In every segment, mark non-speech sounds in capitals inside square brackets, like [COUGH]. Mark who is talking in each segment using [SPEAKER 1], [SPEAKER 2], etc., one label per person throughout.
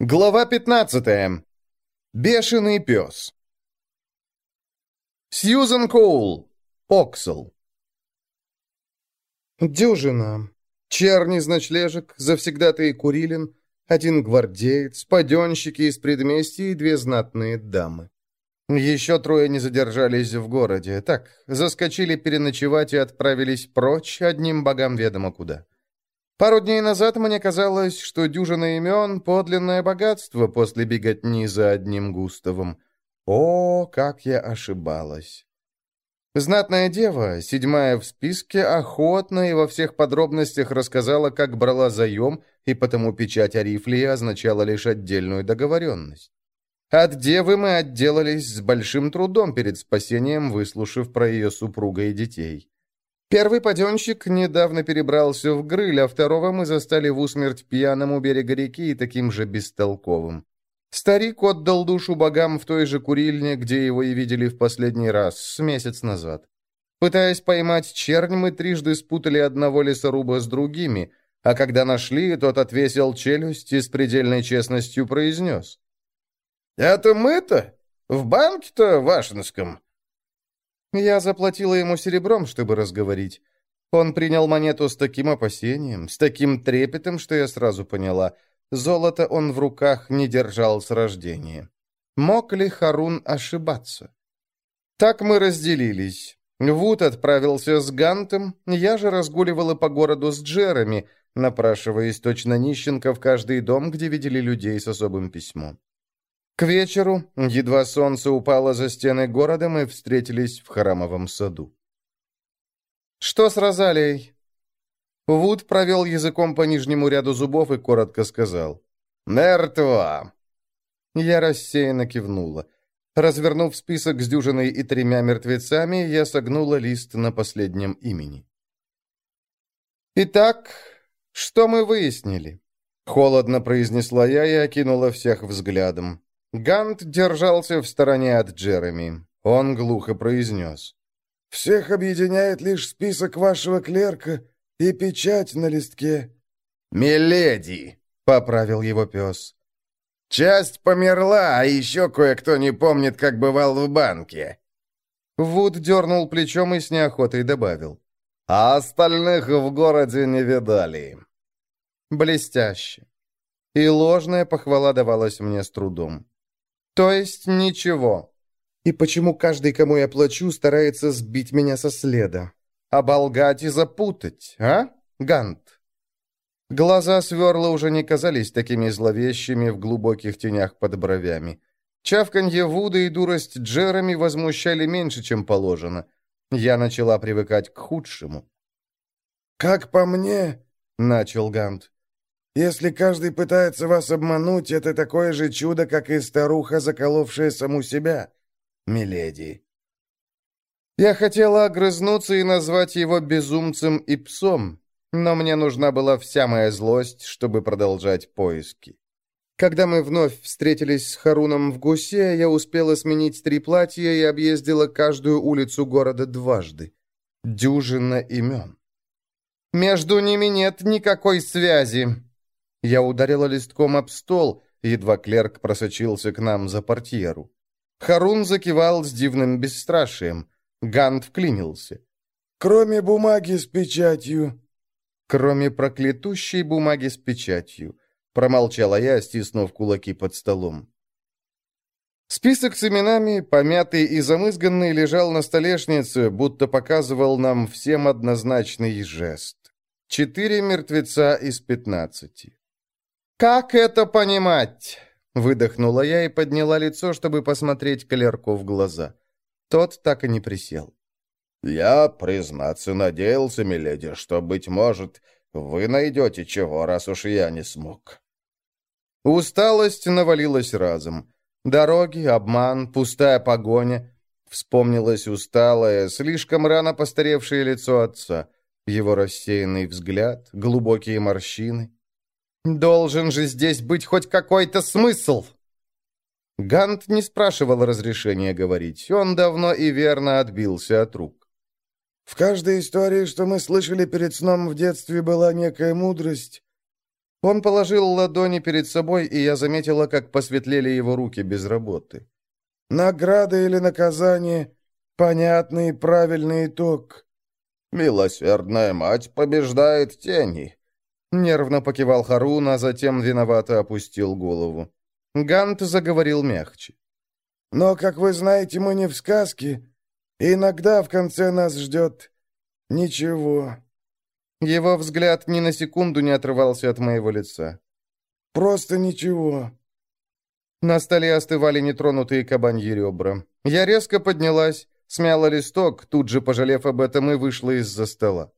[SPEAKER 1] Глава 15. Бешеный пес. Сьюзен Коул. Оксел. Дюжина. Черни значлежек, завсегдатый Курилин, один гвардеец, паденщики из предместья и две знатные дамы. Еще трое не задержались в городе. Так, заскочили переночевать и отправились прочь, одним богам ведомо куда. Пару дней назад мне казалось, что дюжина имен — подлинное богатство после беготни за одним Густавом. О, как я ошибалась! Знатная дева, седьмая в списке, охотно и во всех подробностях рассказала, как брала заем, и потому печать Арифлии означала лишь отдельную договоренность. От девы мы отделались с большим трудом перед спасением, выслушав про ее супруга и детей. Первый паденщик недавно перебрался в Грыль, а второго мы застали в усмерть пьяным у берега реки и таким же бестолковым. Старик отдал душу богам в той же курильне, где его и видели в последний раз, с месяц назад. Пытаясь поймать чернь, мы трижды спутали одного лесоруба с другими, а когда нашли, тот отвесил челюсть и с предельной честностью произнес. «Это мы-то? В банке-то Вашинском?» Я заплатила ему серебром, чтобы разговорить. Он принял монету с таким опасением, с таким трепетом, что я сразу поняла. Золото он в руках не держал с рождения. Мог ли Харун ошибаться? Так мы разделились. Вуд отправился с Гантом, я же разгуливала по городу с Джерами, напрашиваясь точно нищенка в каждый дом, где видели людей с особым письмом. К вечеру, едва солнце упало за стены города, мы встретились в храмовом саду. «Что с Розалией?» Вуд провел языком по нижнему ряду зубов и коротко сказал. «Мертва!» Я рассеянно кивнула. Развернув список с дюжиной и тремя мертвецами, я согнула лист на последнем имени. «Итак, что мы выяснили?» Холодно произнесла я и окинула всех взглядом. Гант держался в стороне от Джереми. Он глухо произнес.
[SPEAKER 2] «Всех объединяет лишь список вашего клерка и печать на листке».
[SPEAKER 1] «Миледи!» — поправил его пес. «Часть померла, а еще кое-кто не помнит, как бывал в банке». Вуд дернул плечом и с неохотой добавил. «А остальных в городе не видали». Блестяще. И ложная похвала давалась мне с трудом. То есть ничего. И почему каждый, кому я плачу, старается сбить меня со следа? Оболгать и запутать, а, Гант? Глаза сверла уже не казались такими зловещими в глубоких тенях под бровями. Чавканье Вуда и дурость Джереми возмущали меньше, чем положено. Я начала привыкать к худшему.
[SPEAKER 2] «Как по мне», — начал Гант, если каждый пытается вас обмануть, это такое же чудо, как и старуха, заколовшая саму себя, миледи».
[SPEAKER 1] Я хотела огрызнуться и назвать его безумцем и псом, но мне нужна была вся моя злость, чтобы продолжать поиски. Когда мы вновь встретились с Харуном в Гусе, я успела сменить три платья и объездила каждую улицу города дважды. Дюжина имен. Между ними нет никакой связи, я ударила листком об стол, едва клерк просочился к нам за портьеру. Харун закивал с дивным бесстрашием. Гант вклинился.
[SPEAKER 2] «Кроме бумаги с печатью».
[SPEAKER 1] «Кроме проклятущей бумаги с печатью», — промолчала я, стиснув кулаки под столом. Список с именами, помятый и замызганный, лежал на столешнице, будто показывал нам всем однозначный жест. Четыре мертвеца из пятнадцати. «Как это понимать?» Выдохнула я и подняла лицо, чтобы посмотреть клерку в глаза. Тот так и не присел.
[SPEAKER 3] «Я, признаться, надеялся, миледи, что, быть может, вы найдете чего, раз уж я не смог».
[SPEAKER 1] Усталость навалилась разом. Дороги, обман, пустая погоня. Вспомнилось усталое, слишком рано постаревшее лицо отца, его рассеянный взгляд, глубокие морщины. Должен же здесь быть хоть какой-то смысл!» Гант не спрашивал разрешения говорить. Он давно и верно отбился от рук.
[SPEAKER 2] «В каждой истории, что мы слышали перед сном в детстве, была некая мудрость.
[SPEAKER 1] Он положил ладони перед собой, и я заметила, как посветлели его руки без работы.
[SPEAKER 2] «Награда или наказание? Понятный и правильный итог».
[SPEAKER 3] «Милосердная мать побеждает тени», —
[SPEAKER 1] нервно покивал Харун, а затем виновато опустил голову. Гант заговорил мягче.
[SPEAKER 2] «Но, как вы знаете, мы не в сказке. Иногда в конце нас ждет ничего».
[SPEAKER 1] Его взгляд ни на секунду не отрывался от моего лица.
[SPEAKER 2] «Просто ничего».
[SPEAKER 1] На столе остывали нетронутые кабаньи ребра. Я резко поднялась, смяла листок, тут же, пожалев об этом, и вышла из-за стола.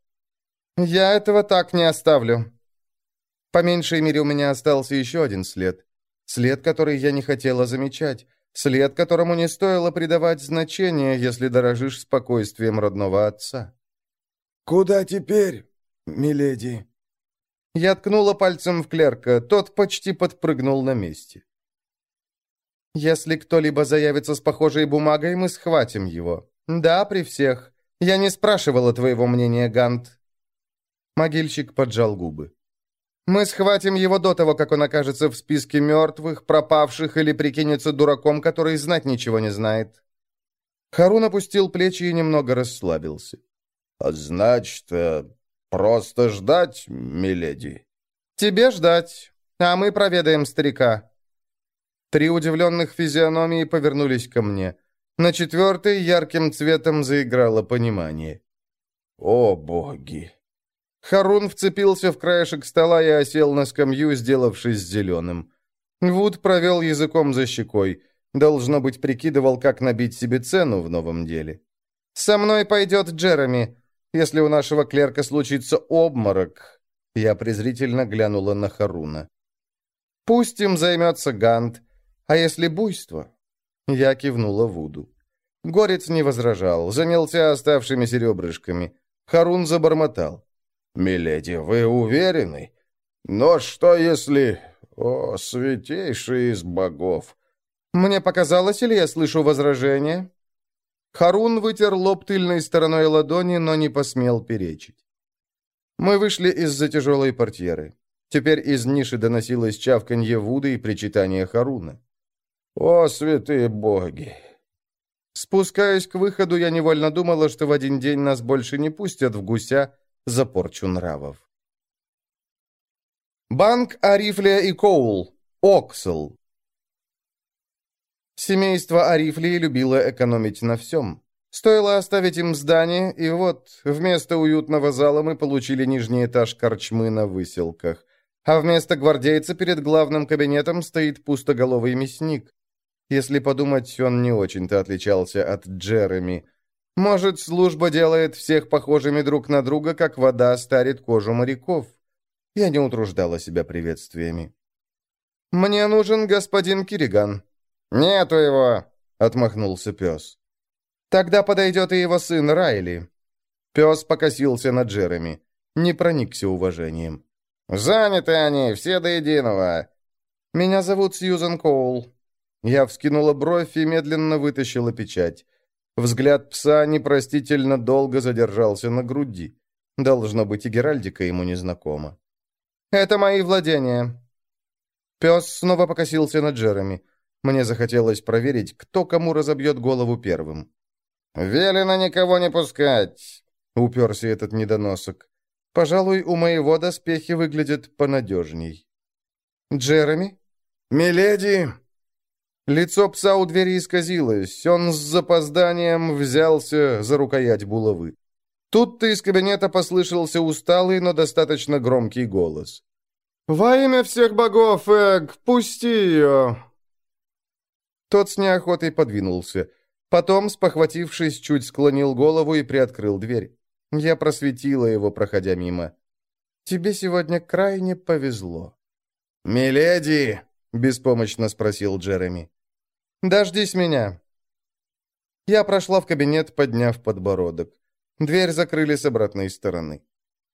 [SPEAKER 1] «Я этого так не оставлю». По меньшей мере, у меня остался еще один след. След, который я не хотела замечать. След, которому не стоило придавать значения, если дорожишь спокойствием родного отца.
[SPEAKER 2] «Куда теперь?» миледи».
[SPEAKER 1] Я ткнула пальцем в клерка, тот почти подпрыгнул на месте. «Если кто-либо заявится с похожей бумагой, мы схватим его. Да, при всех. Я не спрашивала твоего мнения, Гант». Могильщик поджал губы. «Мы схватим его до того, как он окажется в списке мертвых, пропавших или прикинется дураком, который знать ничего не знает». Харун опустил плечи и немного расслабился.
[SPEAKER 3] «Значит, э, «Просто ждать, миледи?»
[SPEAKER 1] «Тебе ждать, а мы проведаем старика». Три удивленных физиономии повернулись ко мне. На четвертой ярким цветом заиграло понимание.
[SPEAKER 3] «О, боги!»
[SPEAKER 1] Харун вцепился в краешек стола и осел на скамью, сделавшись зеленым. Вуд провел языком за щекой. Должно быть, прикидывал, как набить себе цену в новом деле. «Со мной пойдет Джереми. Если у нашего клерка случится обморок...» Я презрительно глянула на Харуна. «Пусть им займется Гант. А если буйство?» Я кивнула Вуду. Горец не возражал, занялся оставшимися ребрышками. Харун забормотал.
[SPEAKER 3] «Миледи, вы уверены? Но что если... О, святейший из богов!»
[SPEAKER 1] «Мне показалось, или я слышу возражение?» Харун вытер лоб тыльной стороной ладони, но не посмел перечить. Мы вышли из-за тяжелой портьеры. Теперь из ниши доносилось чавканье Вуды и причитание Харуна.
[SPEAKER 3] «О, святые боги!»
[SPEAKER 1] Спускаясь к выходу, я невольно думала, что в один день нас больше не пустят в гуся за порчу нравов. Банк Арифлия и Коул. Оксел. Семейство Арифлии любило экономить на всем. Стоило оставить им здание, и вот, вместо уютного зала мы получили нижний этаж корчмы на выселках. А вместо гвардейца перед главным кабинетом стоит пустоголовый мясник. Если подумать, он не очень-то отличался от Джереми. Может, служба делает всех похожими друг на друга, как вода старит кожу моряков. Я не утруждала себя приветствиями. «Мне нужен господин Кириган»,
[SPEAKER 3] «Нету его!»
[SPEAKER 1] — отмахнулся пес. «Тогда подойдет и его сын Райли». Пес покосился на Джереми. Не проникся уважением.
[SPEAKER 3] «Заняты они, все до единого!»
[SPEAKER 1] «Меня зовут Сьюзен Коул». Я вскинула бровь и медленно вытащила печать. Взгляд пса непростительно долго задержался на груди. Должно быть, и Геральдика ему незнакома. «Это мои владения». Пес снова покосился на Джереми. Мне захотелось проверить, кто кому разобьет голову первым.
[SPEAKER 3] «Велено никого не пускать!» — уперся этот недоносок.
[SPEAKER 1] «Пожалуй, у моего доспехи выглядят понадежней». «Джереми?»
[SPEAKER 2] «Миледи!»
[SPEAKER 1] Лицо пса у двери исказилось. Он с запозданием взялся за рукоять булавы. Тут-то из кабинета послышался усталый, но достаточно громкий голос. «Во имя всех богов, Эг, пусти ее!» Тот с неохотой подвинулся. Потом, спохватившись, чуть склонил голову и приоткрыл дверь. Я просветила его, проходя мимо. «Тебе сегодня крайне повезло».
[SPEAKER 2] «Миледи!»
[SPEAKER 1] — беспомощно спросил Джереми. «Дождись меня». Я прошла в кабинет, подняв подбородок. Дверь закрыли с обратной стороны.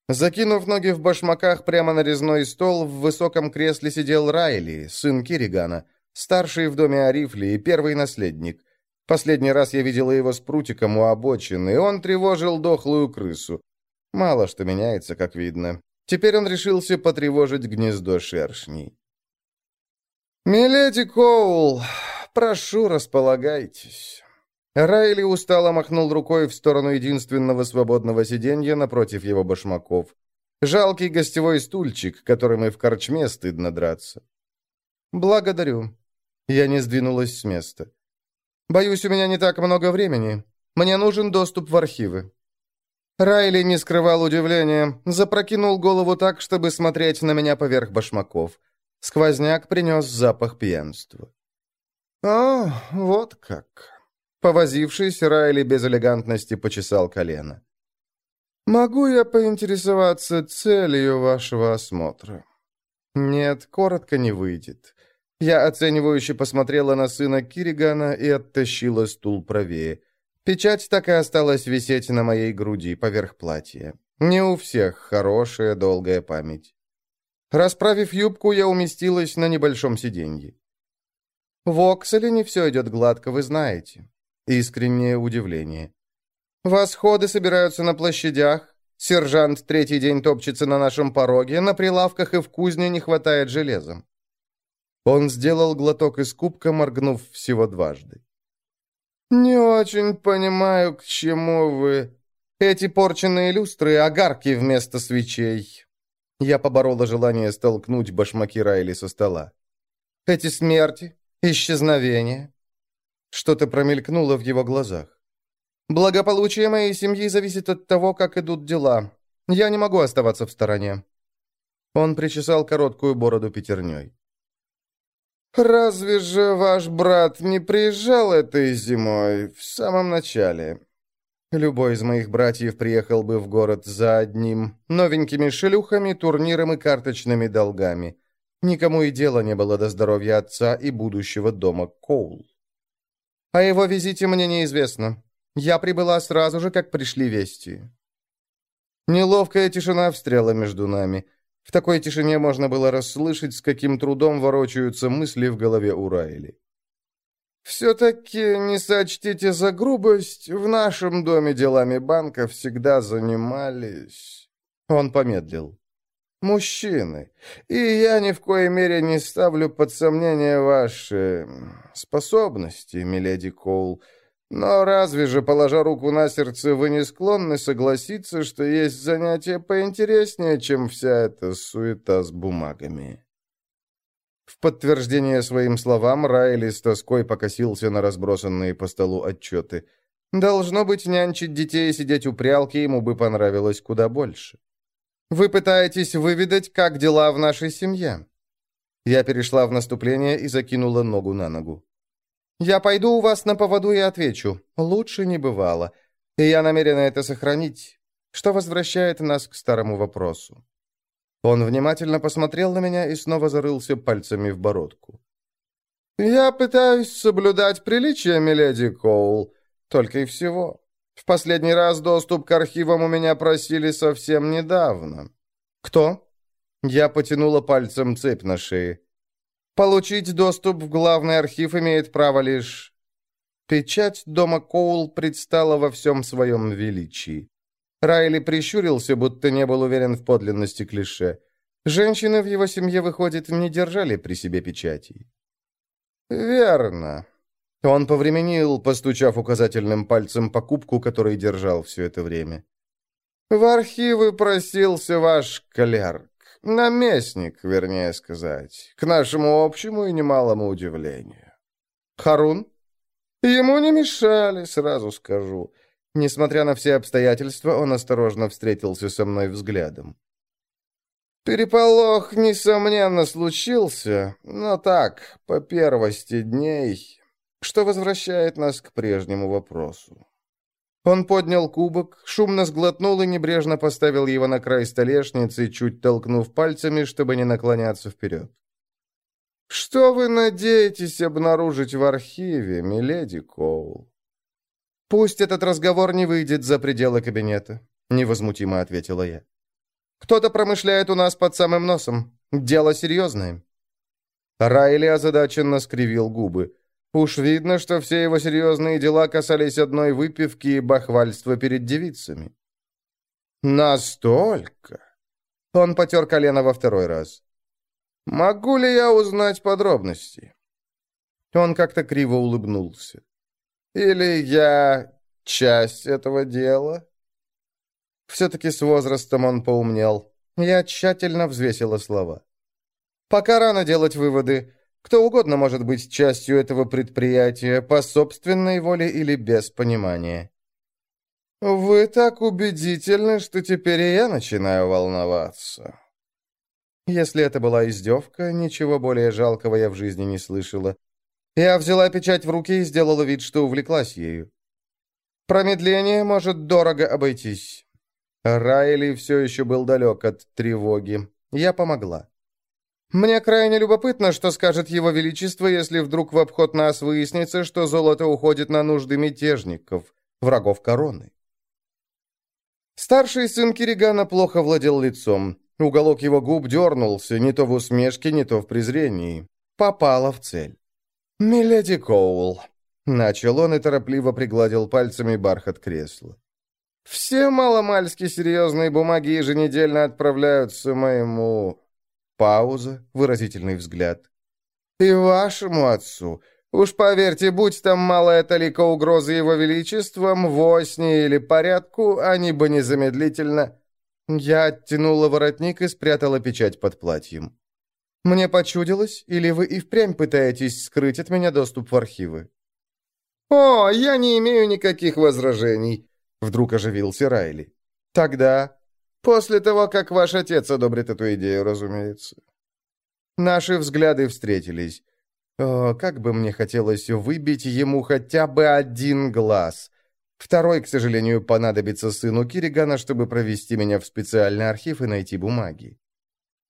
[SPEAKER 1] Закинув ноги в башмаках прямо на резной стол, в высоком кресле сидел Райли, сын Киригана. Старший в доме Арифли и первый наследник. Последний раз я видела его с прутиком у обочины, и он тревожил дохлую крысу. Мало что меняется, как видно. Теперь он решился потревожить гнездо шершней. «Миледи Коул, прошу, располагайтесь». Райли устало махнул рукой в сторону единственного свободного сиденья напротив его башмаков. Жалкий гостевой стульчик, которым и в корчме стыдно драться. «Благодарю». Я не сдвинулась с места. «Боюсь, у меня не так много времени. Мне нужен доступ в архивы». Райли не скрывал удивления, запрокинул голову так, чтобы смотреть на меня поверх башмаков. Сквозняк принес запах пьянства. «О, вот как!» Повозившись, Райли без элегантности почесал колено. «Могу я поинтересоваться целью вашего осмотра?» «Нет, коротко не выйдет». Я оценивающе посмотрела на сына Киригана и оттащила стул правее. Печать так и осталась висеть на моей груди, поверх платья. Не у всех хорошая долгая память. Расправив юбку, я уместилась на небольшом сиденье. В Окселе не все идет гладко, вы знаете. Искреннее удивление. Восходы собираются на площадях. Сержант третий день топчется на нашем пороге, на прилавках и в кузне не хватает железа. Он сделал глоток из кубка, моргнув всего дважды. «Не очень понимаю, к чему вы. Эти порченные люстры — огарки вместо свечей». Я поборола желание столкнуть башмаки Райли со стола. «Эти смерти, исчезновения». Что-то промелькнуло в его глазах. «Благополучие моей семьи зависит от того, как идут дела. Я не могу оставаться в стороне». Он причесал короткую бороду пятерней. «Разве же ваш брат не приезжал этой зимой, в самом начале?» Любой из моих братьев приехал бы в город за одним, новенькими шелюхами, турниром и карточными долгами. Никому и дела не было до здоровья отца и будущего дома Коул. О его визите мне неизвестно. Я прибыла сразу же, как пришли вести. Неловкая тишина встряла между нами. В такой тишине можно было расслышать, с каким трудом ворочаются мысли в голове у Райли. «Все-таки не сочтите за грубость, в нашем доме делами банка всегда занимались...» Он помедлил. «Мужчины. И я ни в коей мере не ставлю под сомнение ваши способности, миледи Коул. Но разве же, положа руку на сердце, вы не склонны согласиться, что есть занятие поинтереснее, чем вся эта суета с бумагами?» В подтверждение своим словам Райли с тоской покосился на разбросанные по столу отчеты. «Должно быть, нянчить детей и сидеть у прялки ему бы понравилось куда больше. Вы пытаетесь выведать, как дела в нашей семье?» Я перешла в наступление и закинула ногу на ногу. Я пойду у вас на поводу и отвечу. Лучше не бывало. И я намерена это сохранить, что возвращает нас к старому вопросу. Он внимательно посмотрел на меня и снова зарылся пальцами в бородку. «Я пытаюсь соблюдать приличия, миледи Коул, только и всего. В последний раз доступ к архивам у меня просили совсем недавно». «Кто?» Я потянула пальцем цепь на шее. Получить доступ в главный архив имеет право лишь... Печать дома Коул предстала во всем своем величии. Райли прищурился, будто не был уверен в подлинности клише. Женщины в его семье, выходит, не держали при себе печатей. «Верно». Он повременил, постучав указательным пальцем по кубку, который держал все это время. «В архивы просился ваш клерк. Наместник, вернее сказать, к нашему общему и немалому удивлению. Харун? Ему не мешали, сразу скажу. Несмотря на все обстоятельства, он осторожно встретился со мной взглядом. Переполох, несомненно, случился, но так, по первости дней, что возвращает нас к прежнему вопросу. Он поднял кубок, шумно сглотнул и небрежно поставил его на край столешницы, чуть толкнув пальцами, чтобы не наклоняться вперед. «Что вы надеетесь обнаружить в архиве, миледи Коул?» «Пусть этот разговор не выйдет за пределы кабинета», — невозмутимо ответила я. «Кто-то промышляет у нас под самым носом. Дело серьезное». Райли озадаченно скривил губы. Уж видно, что все его серьезные дела касались одной выпивки и бахвальства перед девицами. Настолько? Он потер колено во второй раз. «Могу ли я узнать подробности?» Он как-то криво улыбнулся. «Или я часть этого дела?» Все-таки с возрастом он поумнел. Я тщательно взвесила слова. «Пока рано делать выводы. Кто угодно может быть частью этого предприятия, по собственной воле или без понимания». «Вы так убедительны, что теперь и я начинаю волноваться». Если это была издевка, ничего более жалкого я в жизни не слышала. Я взяла печать в руки и сделала вид, что увлеклась ею. Промедление может дорого обойтись. Райли все еще был далек от тревоги. Я помогла. Мне крайне любопытно, что скажет его величество, если вдруг в обход нас выяснится, что золото уходит на нужды мятежников, врагов короны. Старший сын Киригана плохо владел лицом. Уголок его губ дернулся, не то в усмешке, не то в презрении. Попала в цель. «Миледи Коул», — начал он и торопливо пригладил пальцами бархат кресла. «Все маломальски серьезные бумаги еженедельно отправляются моему...» Пауза, выразительный взгляд. «И вашему отцу. Уж поверьте, будь там малая талика угрозы его величеством, восни или порядку, они бы незамедлительно...» Я оттянула воротник и спрятала печать под платьем. «Мне почудилось, или вы и впрямь пытаетесь скрыть от меня доступ в архивы?» «О, я не имею никаких возражений», — вдруг оживился Райли. «Тогда, после того, как ваш отец одобрит эту идею, разумеется». Наши взгляды встретились. О, как бы мне хотелось выбить ему хотя бы один глаз. Второй, к сожалению, понадобится сыну Киригана, чтобы провести меня в специальный архив и найти бумаги.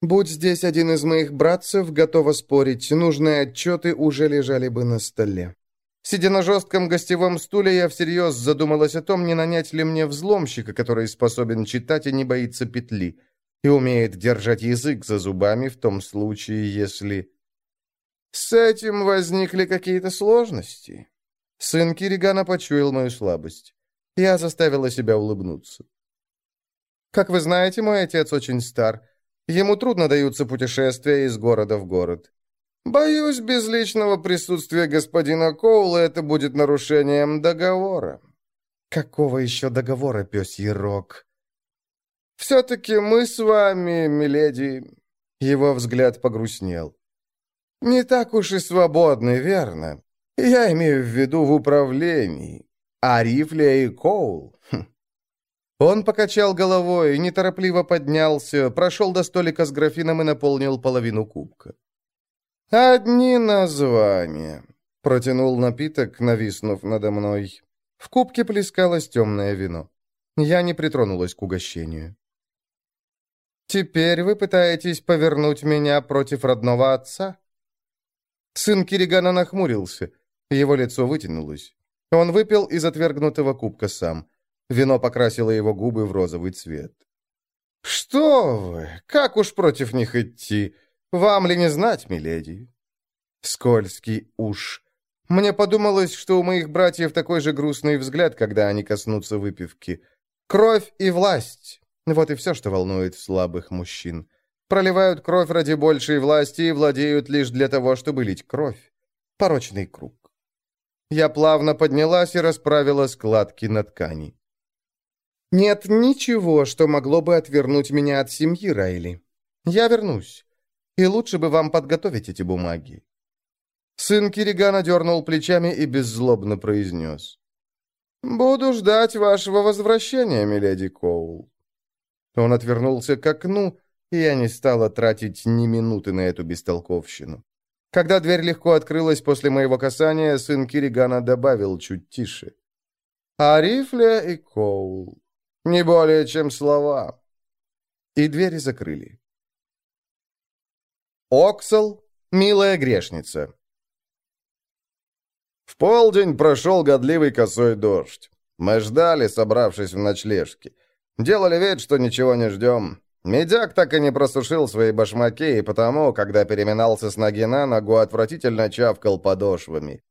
[SPEAKER 1] Будь здесь один из моих братцев, готова спорить, нужные отчеты уже лежали бы на столе. Сидя на жестком гостевом стуле, я всерьез задумалась о том, не нанять ли мне взломщика, который способен читать и не боится петли, и умеет держать язык за зубами в том случае, если... С этим возникли какие-то сложности. Сын Киригана почуял мою слабость. Я заставила себя улыбнуться. Как вы знаете, мой отец очень стар. Ему трудно даются путешествия из города в город. Боюсь, без личного присутствия господина Коула это будет нарушением договора. Какого еще договора, пёсий рог? Все-таки мы с вами, миледи... Его взгляд погрустнел. Не так уж и свободны, верно? Я имею в виду в управлении. А Рифля и Коул... Он покачал головой, неторопливо поднялся, прошел до столика с графином и наполнил половину кубка. «Одни названия», — протянул напиток, нависнув надо мной. В кубке плескалось темное вино. Я не притронулась к угощению. «Теперь вы пытаетесь повернуть меня против родного отца?» Сын Киригана нахмурился. Его лицо вытянулось. Он выпил из отвергнутого кубка сам. Вино покрасило его губы в розовый цвет. «Что вы? Как уж против них идти? Вам ли не знать, миледи?» Скользкий уж. Мне подумалось, что у моих братьев такой же грустный взгляд, когда они коснутся выпивки. Кровь и власть. Вот и все, что волнует слабых мужчин. Проливают кровь ради большей власти и владеют лишь для того, чтобы лить кровь. Порочный круг. Я плавно поднялась и расправила складки на ткани. Нет ничего, что могло бы отвернуть меня от семьи, Райли. Я вернусь. И лучше бы вам подготовить эти бумаги. Сын Киригана дернул плечами и беззлобно произнес. «Буду ждать вашего возвращения, миледи Коул». Он отвернулся к окну, и я не стала тратить ни минуты на эту бестолковщину. Когда дверь легко открылась после моего касания, сын Киригана добавил чуть тише. «Арифля и Коул. Не более, чем слова». И двери закрыли. Оксал, милая грешница. В полдень прошел годливый косой дождь. Мы ждали, собравшись в ночлежке. Делали вид, что ничего не ждем. Медяк так и не просушил свои башмаки, и потому, когда переминался с ноги на ногу, отвратительно чавкал подошвами.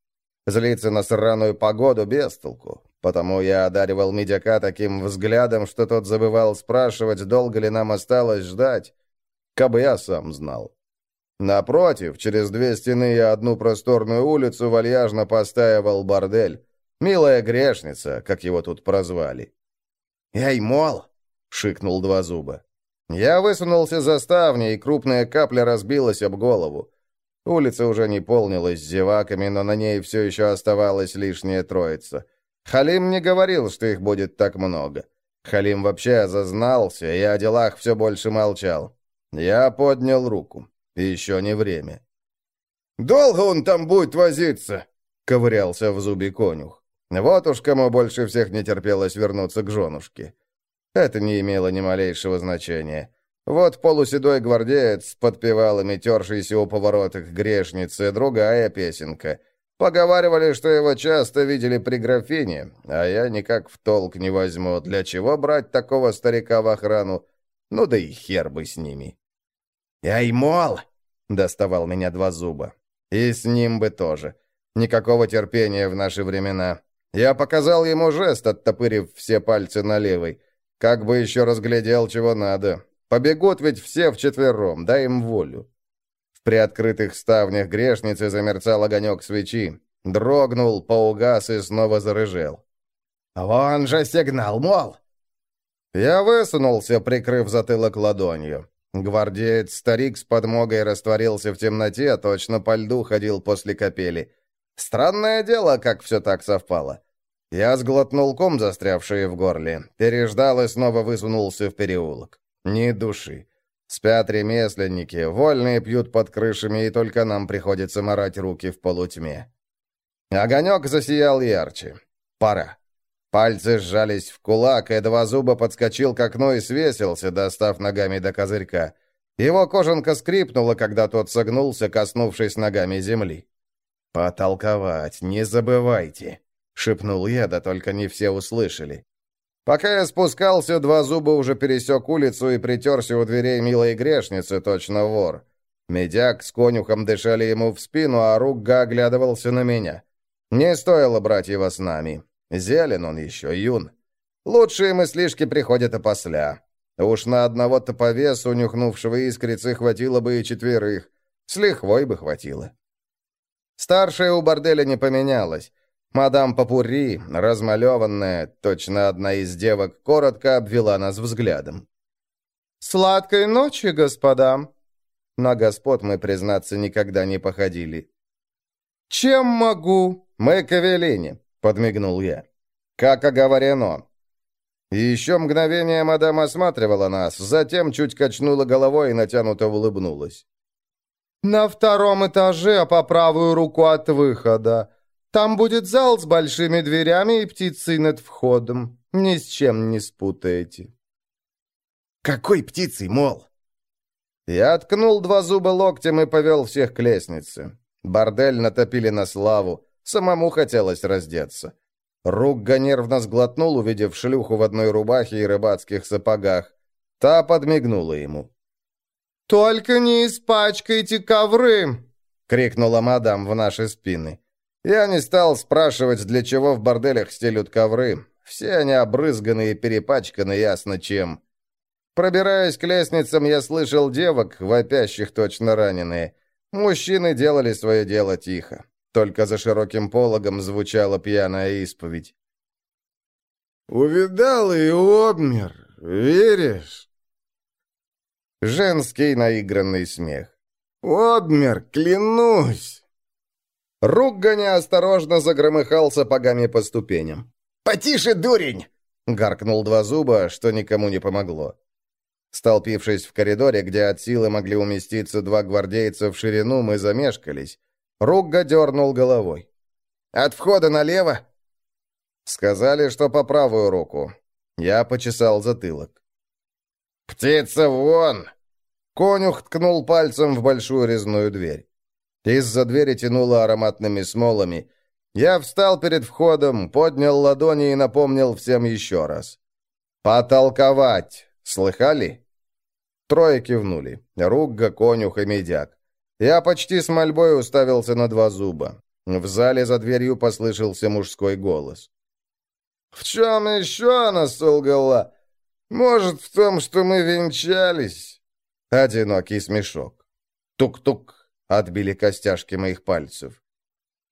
[SPEAKER 1] Злиться на сраную погоду без толку.
[SPEAKER 3] Потому я одаривал медяка таким взглядом, что тот забывал спрашивать, долго ли нам осталось ждать. Кабы я сам знал. Напротив, через две стены и одну просторную улицу вальяжно постаивал бордель. Милая грешница, как его тут прозвали.
[SPEAKER 2] «Эй, мол!» — шикнул два зуба.
[SPEAKER 3] Я высунулся за ставни, и крупная капля разбилась об голову. Улица уже не полнилась зеваками, но на ней все еще оставалась лишняя троица. Халим не говорил, что их будет так много. Халим вообще зазнался и о делах все больше молчал. Я поднял руку. Еще не время.
[SPEAKER 2] «Долго он там будет возиться?» — ковырялся в зубе конюх.
[SPEAKER 3] Вот уж кому больше всех не терпелось вернуться к женушке. Это не имело ни малейшего значения. Вот полуседой гвардеец, подпевал и тершийся у повороток грешницы, другая песенка. Поговаривали, что его часто видели при графине, а я никак в толк не возьму, для чего брать такого старика в охрану. Ну да и хер бы с ними.
[SPEAKER 2] «Эй, мол!»
[SPEAKER 3] — доставал меня два зуба. И с ним бы тоже. Никакого терпения в наши времена. Я показал ему жест, оттопырив все пальцы на левой. Как бы еще разглядел, чего надо. Побегут ведь все вчетвером, дай им волю. В приоткрытых ставнях грешницы замерцал огонек свечи. Дрогнул, поугас и снова зарыжел.
[SPEAKER 2] «Вон же сигнал, мол!»
[SPEAKER 3] Я высунулся, прикрыв затылок ладонью. Гвардеец-старик с подмогой растворился в темноте, точно по льду ходил после капели. Странное дело, как все так совпало. Я сглотнул ком, застрявший в горле, переждал и снова высунулся в переулок. Ни души. Спят ремесленники, вольные пьют под крышами, и только нам приходится морать руки в полутьме. Огонек засиял ярче. Пора. Пальцы сжались в кулак, и два зуба подскочил к окну и свесился, достав ногами до козырька. Его кожанка скрипнула, когда тот согнулся, коснувшись ногами земли. «Потолковать, не забывайте!» — шепнул я, да только не все услышали. Пока я спускался, два зуба уже пересек улицу и притерся у дверей милой грешницы, точно вор. Медяк с конюхом дышали ему в спину, а Ругга оглядывался на меня. Не стоило брать его с нами. Зелен он еще, юн. Лучшие мыслишки приходят опосля. Уж на одного-то по нюхнувшего искрицы, хватило бы и четверых. С лихвой бы хватило. Старшая у борделя не поменялась. Мадам Папури, размалеванная, точно одна из девок, коротко обвела нас взглядом.
[SPEAKER 1] «Сладкой ночи, господа!»
[SPEAKER 3] На господ мы, признаться, никогда не походили.
[SPEAKER 1] «Чем могу?»
[SPEAKER 3] «Мы к Эвелине», — подмигнул я. «Как оговорено». Еще мгновение мадам осматривала нас, затем чуть качнула головой и натянуто улыбнулась.
[SPEAKER 1] «На втором этаже по правую руку от выхода. Там будет зал с большими дверями и птицей над входом. Ни с чем не спутаете».
[SPEAKER 2] «Какой птицей, мол?»
[SPEAKER 3] Я ткнул два зуба локтем и повел всех к лестнице. Бордель натопили на славу. Самому хотелось раздеться. Ругга нервно сглотнул, увидев шлюху в одной рубахе и рыбацких сапогах. Та подмигнула ему.
[SPEAKER 1] «Только не испачкайте ковры!» — крикнула мадам в наши спины.
[SPEAKER 3] Я не стал спрашивать, для чего в борделях стелют ковры. Все они обрызганы и перепачканы ясно чем. Пробираясь к лестницам, я слышал девок, вопящих точно раненые. Мужчины делали свое дело тихо. Только за широким пологом звучала пьяная исповедь.
[SPEAKER 2] «Увидал и обмер, веришь?»
[SPEAKER 3] Женский наигранный смех.
[SPEAKER 2] «Обмер, клянусь!»
[SPEAKER 3] Ругга неосторожно загромыхал сапогами по ступеням.
[SPEAKER 2] «Потише, дурень!»
[SPEAKER 3] — гаркнул два зуба, что никому не помогло. Столпившись в коридоре, где от силы могли уместиться два гвардейца в ширину, мы замешкались. Ругга дернул головой.
[SPEAKER 2] «От входа налево?»
[SPEAKER 3] «Сказали, что по правую руку». Я почесал затылок.
[SPEAKER 2] «Птица вон!»
[SPEAKER 3] Конюх ткнул пальцем в большую резную дверь. Из-за двери тянуло ароматными смолами. Я встал перед входом, поднял ладони и напомнил всем еще раз. «Потолковать! Слыхали?» Трое кивнули. Ругга, конюх и медяк. Я почти с мольбой уставился на два зуба. В зале за дверью послышался мужской голос. В чем еще она солгала? Может, в том, что мы венчались?» Одинокий смешок. Тук-тук отбили костяшки моих пальцев.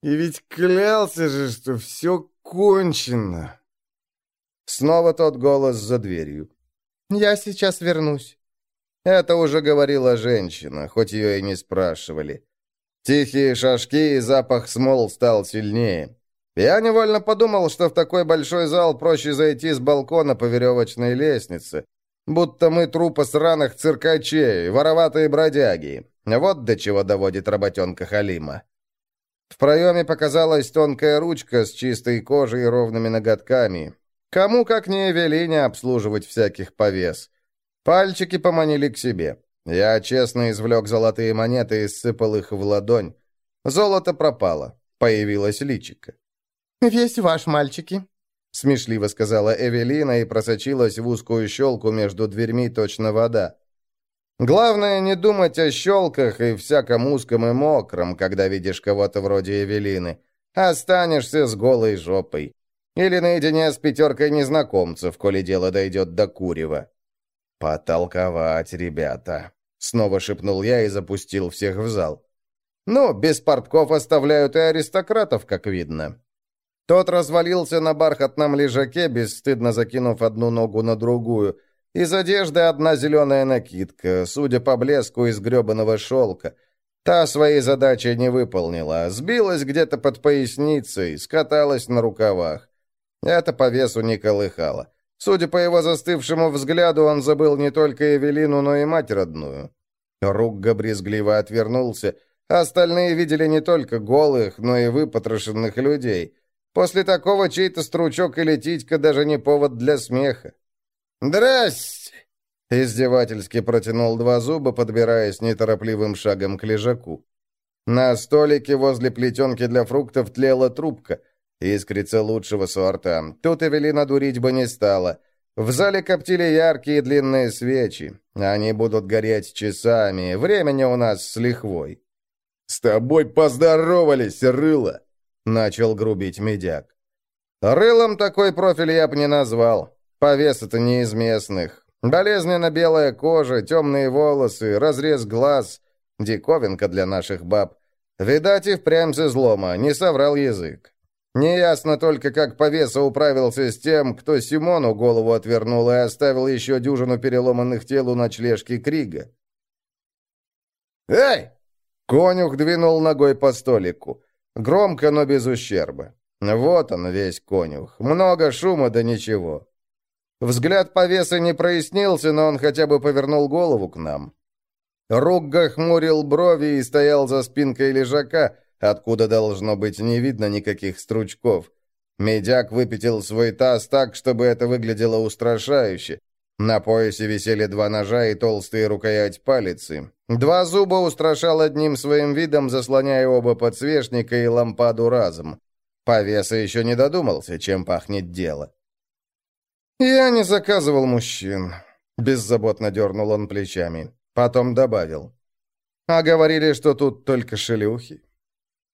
[SPEAKER 2] «И ведь клялся же, что все кончено!»
[SPEAKER 3] Снова тот голос за дверью.
[SPEAKER 1] «Я сейчас вернусь».
[SPEAKER 3] Это уже говорила женщина, хоть ее и не спрашивали. Тихие шажки и запах смол стал сильнее. Я невольно подумал, что в такой большой зал проще зайти с балкона по веревочной лестнице, будто мы трупы сраных циркачей, вороватые бродяги. Вот до чего доводит работенка Халима. В проеме показалась тонкая ручка с чистой кожей и ровными ноготками. Кому, как не Эвелине, обслуживать всяких повес. Пальчики поманили к себе. Я честно извлек золотые монеты и сыпал их в ладонь. Золото пропало. Появилось личико.
[SPEAKER 1] «Весь ваш, мальчики», —
[SPEAKER 3] смешливо сказала Эвелина и просочилась в узкую щелку между дверьми точно вода. Главное не думать о щелках и всяком узком и мокром, когда видишь кого-то вроде Эвелины. Останешься с голой жопой. Или наедине с пятеркой незнакомцев, коли дело дойдет до курева. «Потолковать, ребята», — снова шепнул я и запустил всех в зал. «Ну, без портков оставляют и аристократов, как видно». Тот развалился на бархатном лежаке, бесстыдно закинув одну ногу на другую. Из одежды одна зеленая накидка, судя по блеску из гребаного шелка. Та своей задачи не выполнила, сбилась где-то под поясницей, скаталась на рукавах. Это по весу не колыхало. Судя по его застывшему взгляду, он забыл не только Эвелину, но и мать родную. Ругга брезгливо отвернулся. Остальные видели не только голых, но и выпотрошенных людей. После такого чей-то стручок или титька даже не повод для смеха. «Здрасте!» — издевательски протянул два зуба, подбираясь неторопливым шагом к лежаку. На столике возле плетенки для фруктов тлела трубка, искрица лучшего сорта. Тут Эвелина дурить бы не стала. В зале коптили яркие длинные свечи. Они будут гореть часами. Времени у нас с лихвой. «С тобой поздоровались, рыло!» — начал грубить медяк. «Рылом такой профиль я б не назвал. Повес это не из местных. Болезненно белая кожа, темные волосы, разрез глаз. Диковинка для наших баб. Видать, и впрямь с излома, не соврал язык. Неясно только, как повеса управился с тем, кто Симону голову отвернул и оставил еще дюжину переломанных тел у ночлежки Крига. «Эй!» Конюх двинул ногой по столику. Громко, но без ущерба. Вот он, весь конюх. Много шума, да ничего. Взгляд повеса не прояснился, но он хотя бы повернул голову к нам. Ругга хмурил брови и стоял за спинкой лежака, откуда, должно быть, не видно никаких стручков. Медяк выпятил свой таз так, чтобы это выглядело устрашающе. На поясе висели два ножа и толстые рукоять палицы. Два зуба устрашал одним своим видом, заслоняя оба подсвечника и лампаду разом. Повеса еще не додумался, чем пахнет дело. «Я не заказывал мужчин», — беззаботно дернул он плечами. Потом добавил. «А говорили, что тут только шелюхи».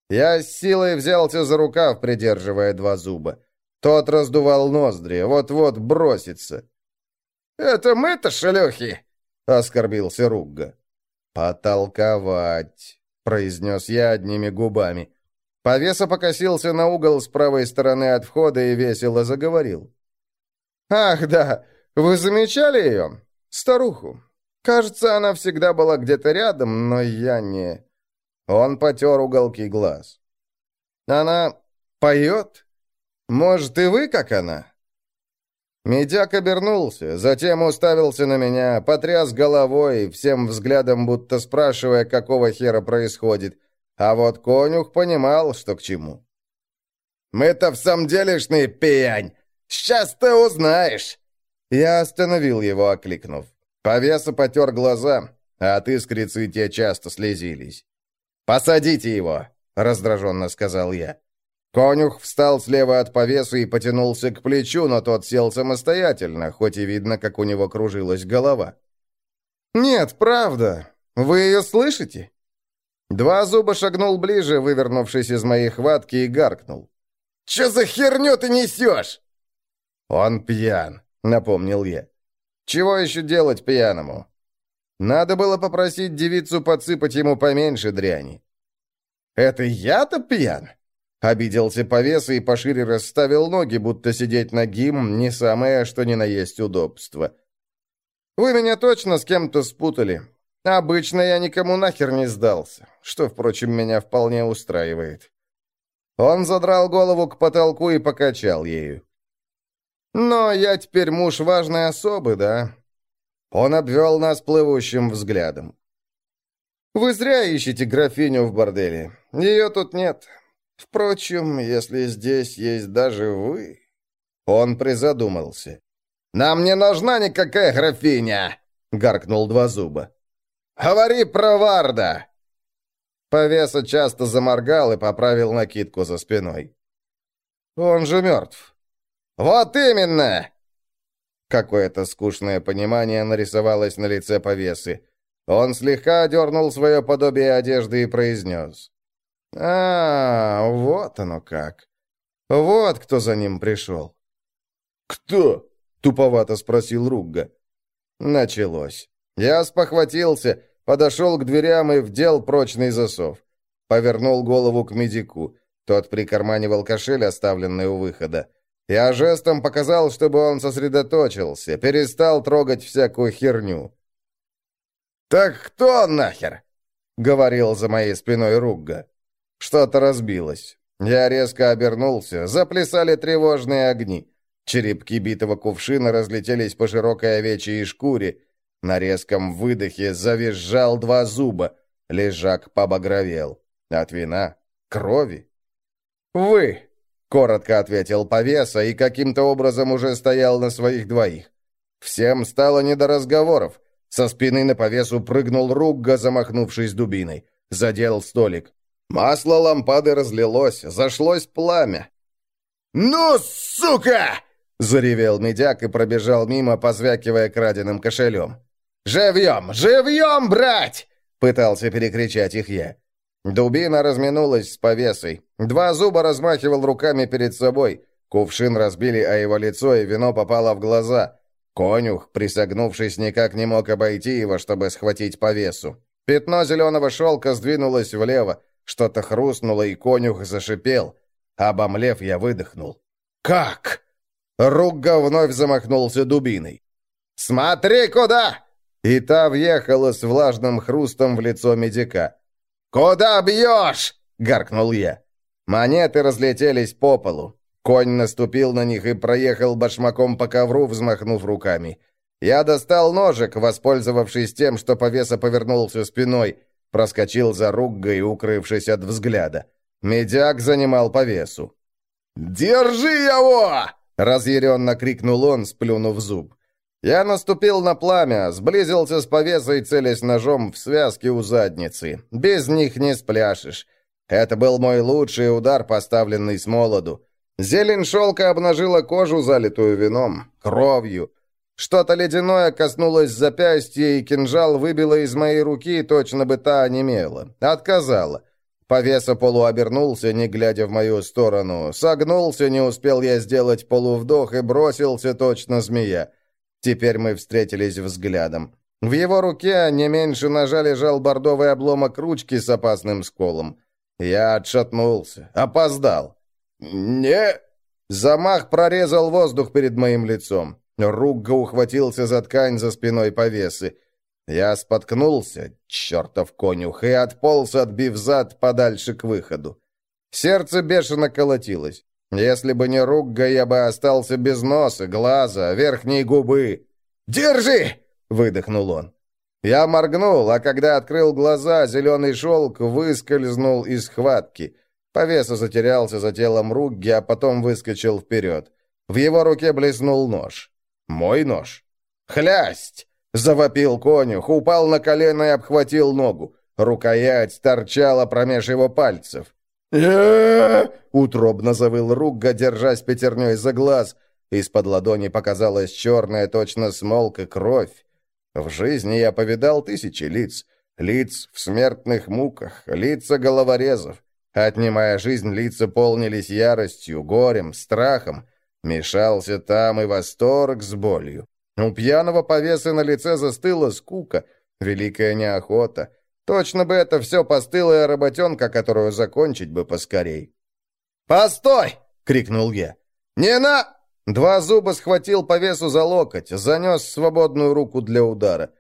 [SPEAKER 3] Я с силой взялся за рукав, придерживая два зуба. Тот раздувал ноздри, вот-вот бросится. «Это мы-то шелюхи!» — оскорбился Ругга. «Потолковать», — произнес я одними губами. Повеса покосился на угол с правой стороны от входа и весело заговорил. «Ах, да, вы замечали ее? Старуху. Кажется, она всегда была где-то рядом, но я не...» Он потер уголки глаз. «Она поет? Может, и вы, как она?» Медяк обернулся, затем уставился на меня, потряс головой, всем взглядом будто спрашивая, какого хера происходит. А вот конюх понимал, что к чему. «Мы-то в самом делешный пьянь! Сейчас ты узнаешь!» Я остановил его, окликнув. Повеса потер глаза, а от искрицы те часто слезились. «Посадите его!» — раздраженно сказал я. Конюх встал слева от повеса и потянулся к плечу, но тот сел самостоятельно, хоть и видно, как у него кружилась голова. «Нет, правда. Вы ее слышите?» Два зуба шагнул ближе, вывернувшись из моей хватки, и гаркнул. «Че за херню ты несешь?» «Он пьян», — напомнил я. «Чего еще делать пьяному?» Надо было попросить девицу подсыпать ему поменьше дряни. «Это я-то пьян?» Обиделся повеса и пошире расставил ноги, будто сидеть на гим не самое, что ни на есть удобство. «Вы меня точно с кем-то спутали. Обычно я никому нахер не сдался, что, впрочем, меня вполне устраивает». Он задрал голову к потолку и покачал ею. «Но я теперь муж важной особы, да?» Он обвел нас плывущим взглядом. «Вы зря ищете графиню в борделе. Ее тут нет. Впрочем, если здесь есть даже вы...» Он призадумался. «Нам не нужна никакая графиня!» — гаркнул два зуба. «Говори про Варда!» Повеса часто заморгал и поправил накидку за спиной. «Он же мертв». «Вот именно!» Какое-то скучное понимание нарисовалось на лице повесы. Он слегка дернул свое подобие одежды и произнес. «А, вот оно как. Вот кто за ним пришел».
[SPEAKER 2] «Кто?» — туповато спросил Ругга.
[SPEAKER 3] Началось. Я спохватился, подошел к дверям и вдел прочный засов. Повернул голову к медику. Тот прикарманивал кошель, оставленный у выхода. Я жестом показал, чтобы он сосредоточился, перестал трогать всякую херню. «Так кто нахер?» — говорил за моей спиной Ругга. Что-то разбилось. Я резко обернулся, заплясали тревожные огни. Черепки битого кувшина разлетелись по широкой овечьей шкуре. На резком выдохе завизжал два зуба. Лежак побагровел. От вина? Крови? «Вы!» Коротко ответил повеса и каким-то образом уже стоял на своих двоих. Всем стало не до разговоров. Со спины на повесу прыгнул Ругга, замахнувшись дубиной. Задел столик. Масло лампады разлилось, зашлось пламя.
[SPEAKER 2] «Ну, сука!» — заревел медяк и пробежал мимо, позвякивая краденым кошелем.
[SPEAKER 3] «Живьем! Живьем, брать!» — пытался перекричать их я. Дубина разминулась с повесой. Два зуба размахивал руками перед собой. Кувшин разбили о его лицо, и вино попало в глаза. Конюх, присогнувшись, никак не мог обойти его, чтобы схватить повесу. Пятно зеленого шелка сдвинулось влево. Что-то хрустнуло, и конюх зашипел. Обомлев, я выдохнул. «Как?» Ругга вновь замахнулся дубиной. «Смотри, куда!» И та въехала с влажным хрустом в лицо медика. «Куда бьешь?» — гаркнул я. Монеты разлетелись по полу. Конь наступил на них и проехал башмаком по ковру, взмахнув руками. Я достал ножик, воспользовавшись тем, что повеса повернулся спиной, проскочил за ругой, укрывшись от взгляда. Медяк занимал повесу. «Держи его!» — разъяренно крикнул он, сплюнув зуб. Я наступил на пламя, сблизился с повесой, целясь ножом в связке у задницы. Без них не спляшешь. Это был мой лучший удар, поставленный с молоду. Зелень шелка обнажила кожу, залитую вином, кровью. Что-то ледяное коснулось запястья, и кинжал выбило из моей руки, точно бы та онемела. Отказала. Повеса полуобернулся, не глядя в мою сторону. Согнулся, не успел я сделать полувдох, и бросился точно змея. Теперь мы встретились взглядом. В его руке не меньше ножа лежал бордовый обломок ручки с опасным сколом. Я отшатнулся. Опоздал. «Не...» Замах прорезал воздух перед моим лицом. Ругга ухватился за ткань за спиной повесы. Я споткнулся, чертов конюх, и отполз, отбив зад подальше к выходу. Сердце бешено колотилось. Если бы не Ругга, я бы остался без носа, глаза, верхней губы. «Держи!» — выдохнул он. Я моргнул, а когда открыл глаза, зеленый шелк выскользнул из схватки. Повеса затерялся за телом Ругги, а потом выскочил вперед. В его руке блеснул нож. Мой нож. «Хлясть!» — завопил конюх, упал на колено и обхватил ногу. Рукоять торчала промеж его пальцев утробно завыл Ругга, держась пятерней за глаз. Из-под ладони показалась черная точно смолка кровь. В жизни я повидал тысячи лиц. Лиц в смертных муках, лица головорезов. Отнимая жизнь, лица полнились яростью, горем, страхом. Мешался там и восторг с болью. У пьяного повесы на лице застыла скука, великая неохота. Точно бы это все постылая работенка, которую закончить бы поскорей. «Постой!» — крикнул я. «Не на...» Два зуба схватил повесу за локоть, занес свободную руку для удара.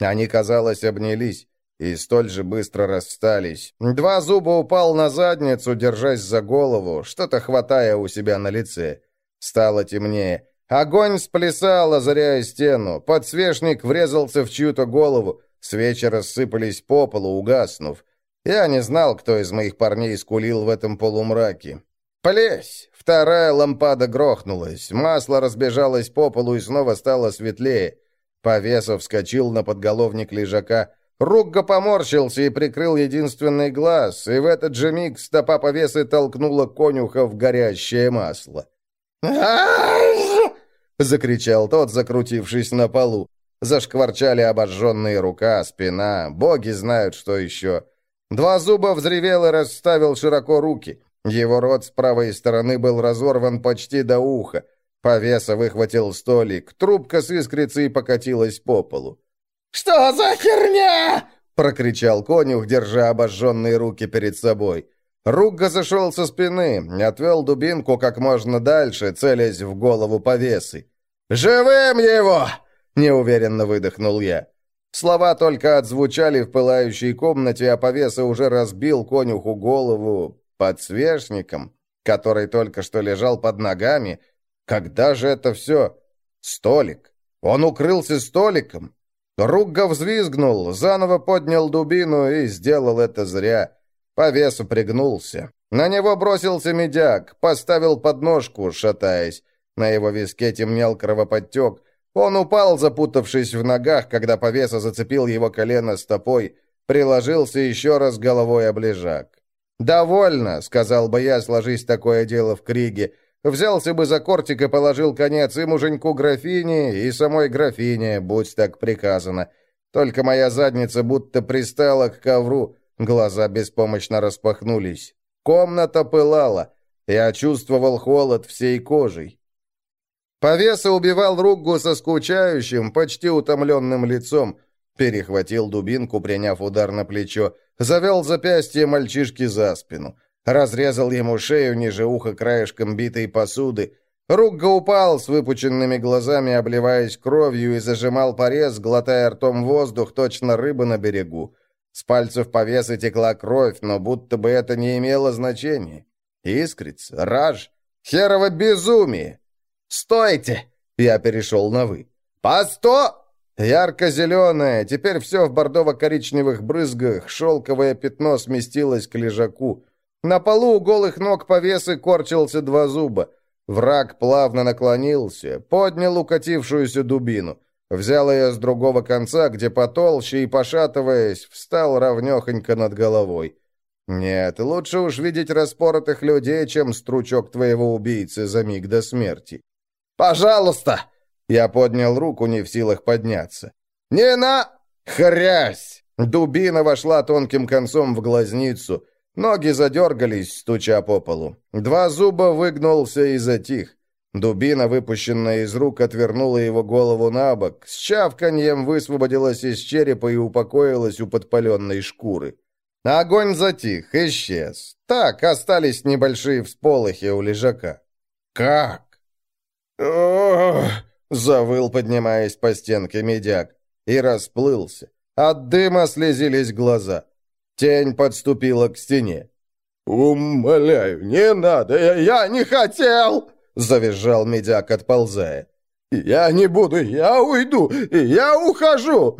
[SPEAKER 3] Они, казалось, обнялись и столь же быстро расстались. Два зуба упал на задницу, держась за голову, что-то хватая у себя на лице. Стало темнее. Огонь сплясал, озаряя стену. Подсвечник врезался в чью-то голову. Свечи рассыпались по полу, угаснув. Я не знал, кто из моих парней скулил в этом полумраке. Плесь! Вторая лампада грохнулась. Масло разбежалось по полу и снова стало светлее. Повесов вскочил на подголовник лежака. Ругга поморщился и прикрыл единственный глаз, и в этот же миг стопа повесы толкнула конюха в горящее масло. закричал тот, закрутившись на полу. Зашкварчали обожженные рука, спина, боги знают, что еще. Два зуба взревел и расставил широко руки. Его рот с правой стороны был разорван почти до уха. Повеса выхватил столик, трубка с искрицей покатилась по полу.
[SPEAKER 4] «Что за херня?»
[SPEAKER 3] — прокричал конюх, держа обожженные руки перед собой. Ругга зашел со спины, отвел дубинку как можно дальше, целясь в голову повесы. «Живым его!» — неуверенно выдохнул я. Слова только отзвучали в пылающей комнате, а повеса уже разбил конюху голову подсвечником, который только что лежал под ногами. Когда же это все? Столик. Он укрылся столиком. Ругга взвизгнул, заново поднял дубину и сделал это зря. По весу пригнулся. На него бросился медяк, поставил подножку, шатаясь. На его виске темнел кровоподтек. Он упал, запутавшись в ногах, когда повеса зацепил его колено стопой, приложился еще раз головой об лежак. «Довольно», — сказал бы я, сложись такое дело в Криге. Взялся бы за кортик и положил конец и муженьку графини, и самой графине, будь так приказано. Только моя задница будто пристала к ковру, глаза беспомощно распахнулись. Комната пылала. Я чувствовал холод всей кожей. Повеса убивал Руггу со скучающим, почти утомленным лицом, перехватил дубинку, приняв удар на плечо, завел запястье мальчишки за спину — Разрезал ему шею ниже уха краешком битой посуды. Ругга упал с выпученными глазами, обливаясь кровью, и зажимал порез, глотая ртом воздух, точно рыба на берегу. С пальцев повесы текла кровь, но будто бы это не имело значения. Искрица, раж, херово безумие. «Стойте!» — я перешел на «вы». «Посто!» Ярко-зеленое, теперь все в бордово-коричневых брызгах, шелковое пятно сместилось к лежаку. На полу у голых ног повесы корчился два зуба. Враг плавно наклонился, поднял укатившуюся дубину. Взял ее с другого конца, где потолще, и, пошатываясь, встал ровнехонько над головой. «Нет, лучше уж видеть распоротых людей, чем стручок твоего убийцы за миг до смерти». «Пожалуйста!» Я поднял руку, не в силах подняться. «Не на...» «Хрясь!» Дубина вошла тонким концом в глазницу — Ноги задергались, стуча по полу. Два зуба выгнулся и затих. Дубина, выпущенная из рук, отвернула его голову на бок, с чавканьем высвободилась из черепа и упокоилась у подпаленной шкуры. Огонь затих, исчез. Так, остались небольшие всполохи у лежака. «Как?» «Ох!» — завыл, поднимаясь по стенке медяк, и расплылся. От дыма слезились глаза. Тень подступила к стене. «Умоляю, не надо, я, я не хотел!» — завизжал медяк, отползая. «Я не буду, я уйду, я ухожу!»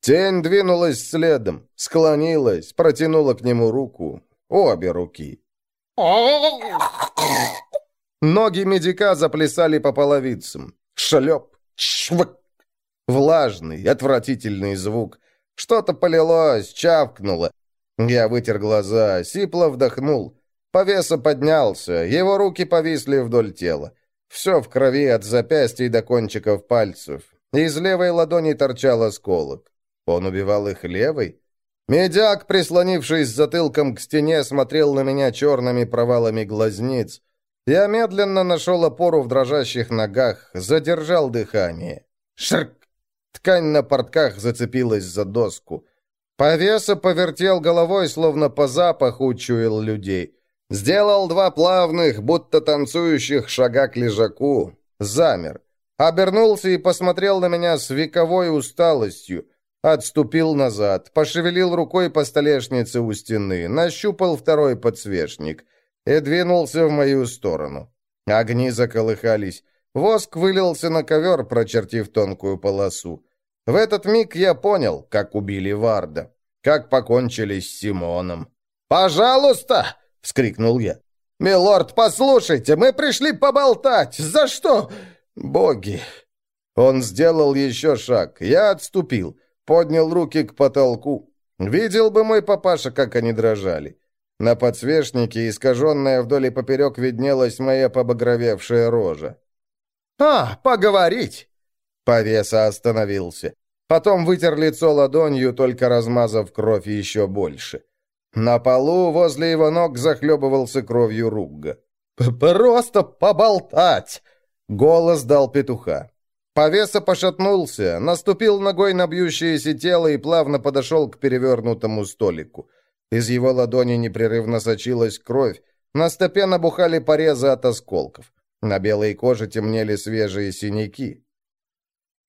[SPEAKER 3] Тень двинулась следом, склонилась, протянула к нему руку, обе руки. Ноги медика заплясали по половицам. Шлеп, швык. Влажный, отвратительный звук. Что-то полилось, чавкнуло. Я вытер глаза, сипло вдохнул. Повеса поднялся, его руки повисли вдоль тела. Все в крови от запястья до кончиков пальцев. Из левой ладони торчал осколок. Он убивал их левой? Медяк, прислонившись затылком к стене, смотрел на меня черными провалами глазниц. Я медленно нашел опору в дрожащих ногах, задержал дыхание. Шрк! Ткань на портках зацепилась за доску. Повеса повертел головой, словно по запаху учуял людей. Сделал два плавных, будто танцующих шага к лежаку. Замер. Обернулся и посмотрел на меня с вековой усталостью. Отступил назад, пошевелил рукой по столешнице у стены, нащупал второй подсвечник и двинулся в мою сторону. Огни заколыхались. Воск вылился на ковер, прочертив тонкую полосу. В этот миг я понял, как убили Варда, как покончили с Симоном. «Пожалуйста!» — вскрикнул я. «Милорд, послушайте, мы пришли поболтать! За что?» «Боги!» Он сделал еще шаг. Я отступил, поднял руки к потолку. Видел бы мой папаша, как они дрожали. На подсвечнике, искаженная вдоль и поперек, виднелась моя побагровевшая рожа.
[SPEAKER 1] «А, поговорить!»
[SPEAKER 3] Повеса остановился. Потом вытер лицо ладонью, только размазав кровь еще больше. На полу возле его ног захлебывался кровью Ругга.
[SPEAKER 1] «Просто поболтать!»
[SPEAKER 3] Голос дал петуха. Повеса пошатнулся, наступил ногой на бьющееся тело и плавно подошел к перевернутому столику. Из его ладони непрерывно сочилась кровь, на стопе набухали порезы от осколков. На белой коже темнели свежие синяки.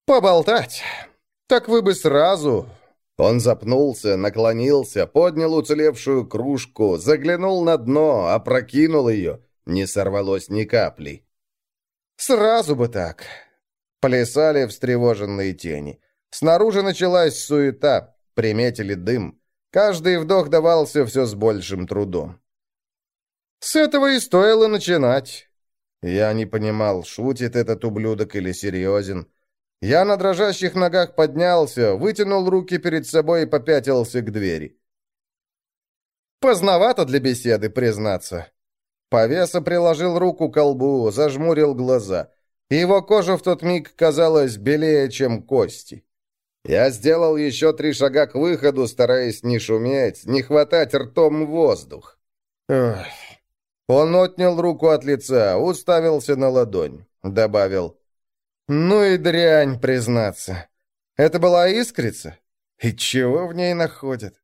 [SPEAKER 1] «Поболтать? Так вы бы сразу...»
[SPEAKER 3] Он запнулся, наклонился, поднял уцелевшую кружку, заглянул на дно, опрокинул ее. Не сорвалось ни капли.
[SPEAKER 1] «Сразу бы так!»
[SPEAKER 3] Плясали встревоженные тени. Снаружи началась суета, приметили дым. Каждый вдох давался все с большим трудом.
[SPEAKER 1] «С этого и стоило начинать!»
[SPEAKER 3] Я не понимал, шутит этот ублюдок или серьезен. Я на дрожащих ногах поднялся, вытянул руки перед собой и попятился к двери.
[SPEAKER 1] «Поздновато для беседы, признаться».
[SPEAKER 3] Повеса приложил руку к колбу, зажмурил глаза. Его кожа в тот миг казалась белее, чем кости. Я сделал еще три шага к выходу, стараясь не шуметь, не хватать ртом воздух. Эх. Он отнял руку от лица, уставился на ладонь. Добавил. «Ну и дрянь, признаться. Это была искрица? И чего в ней находят?»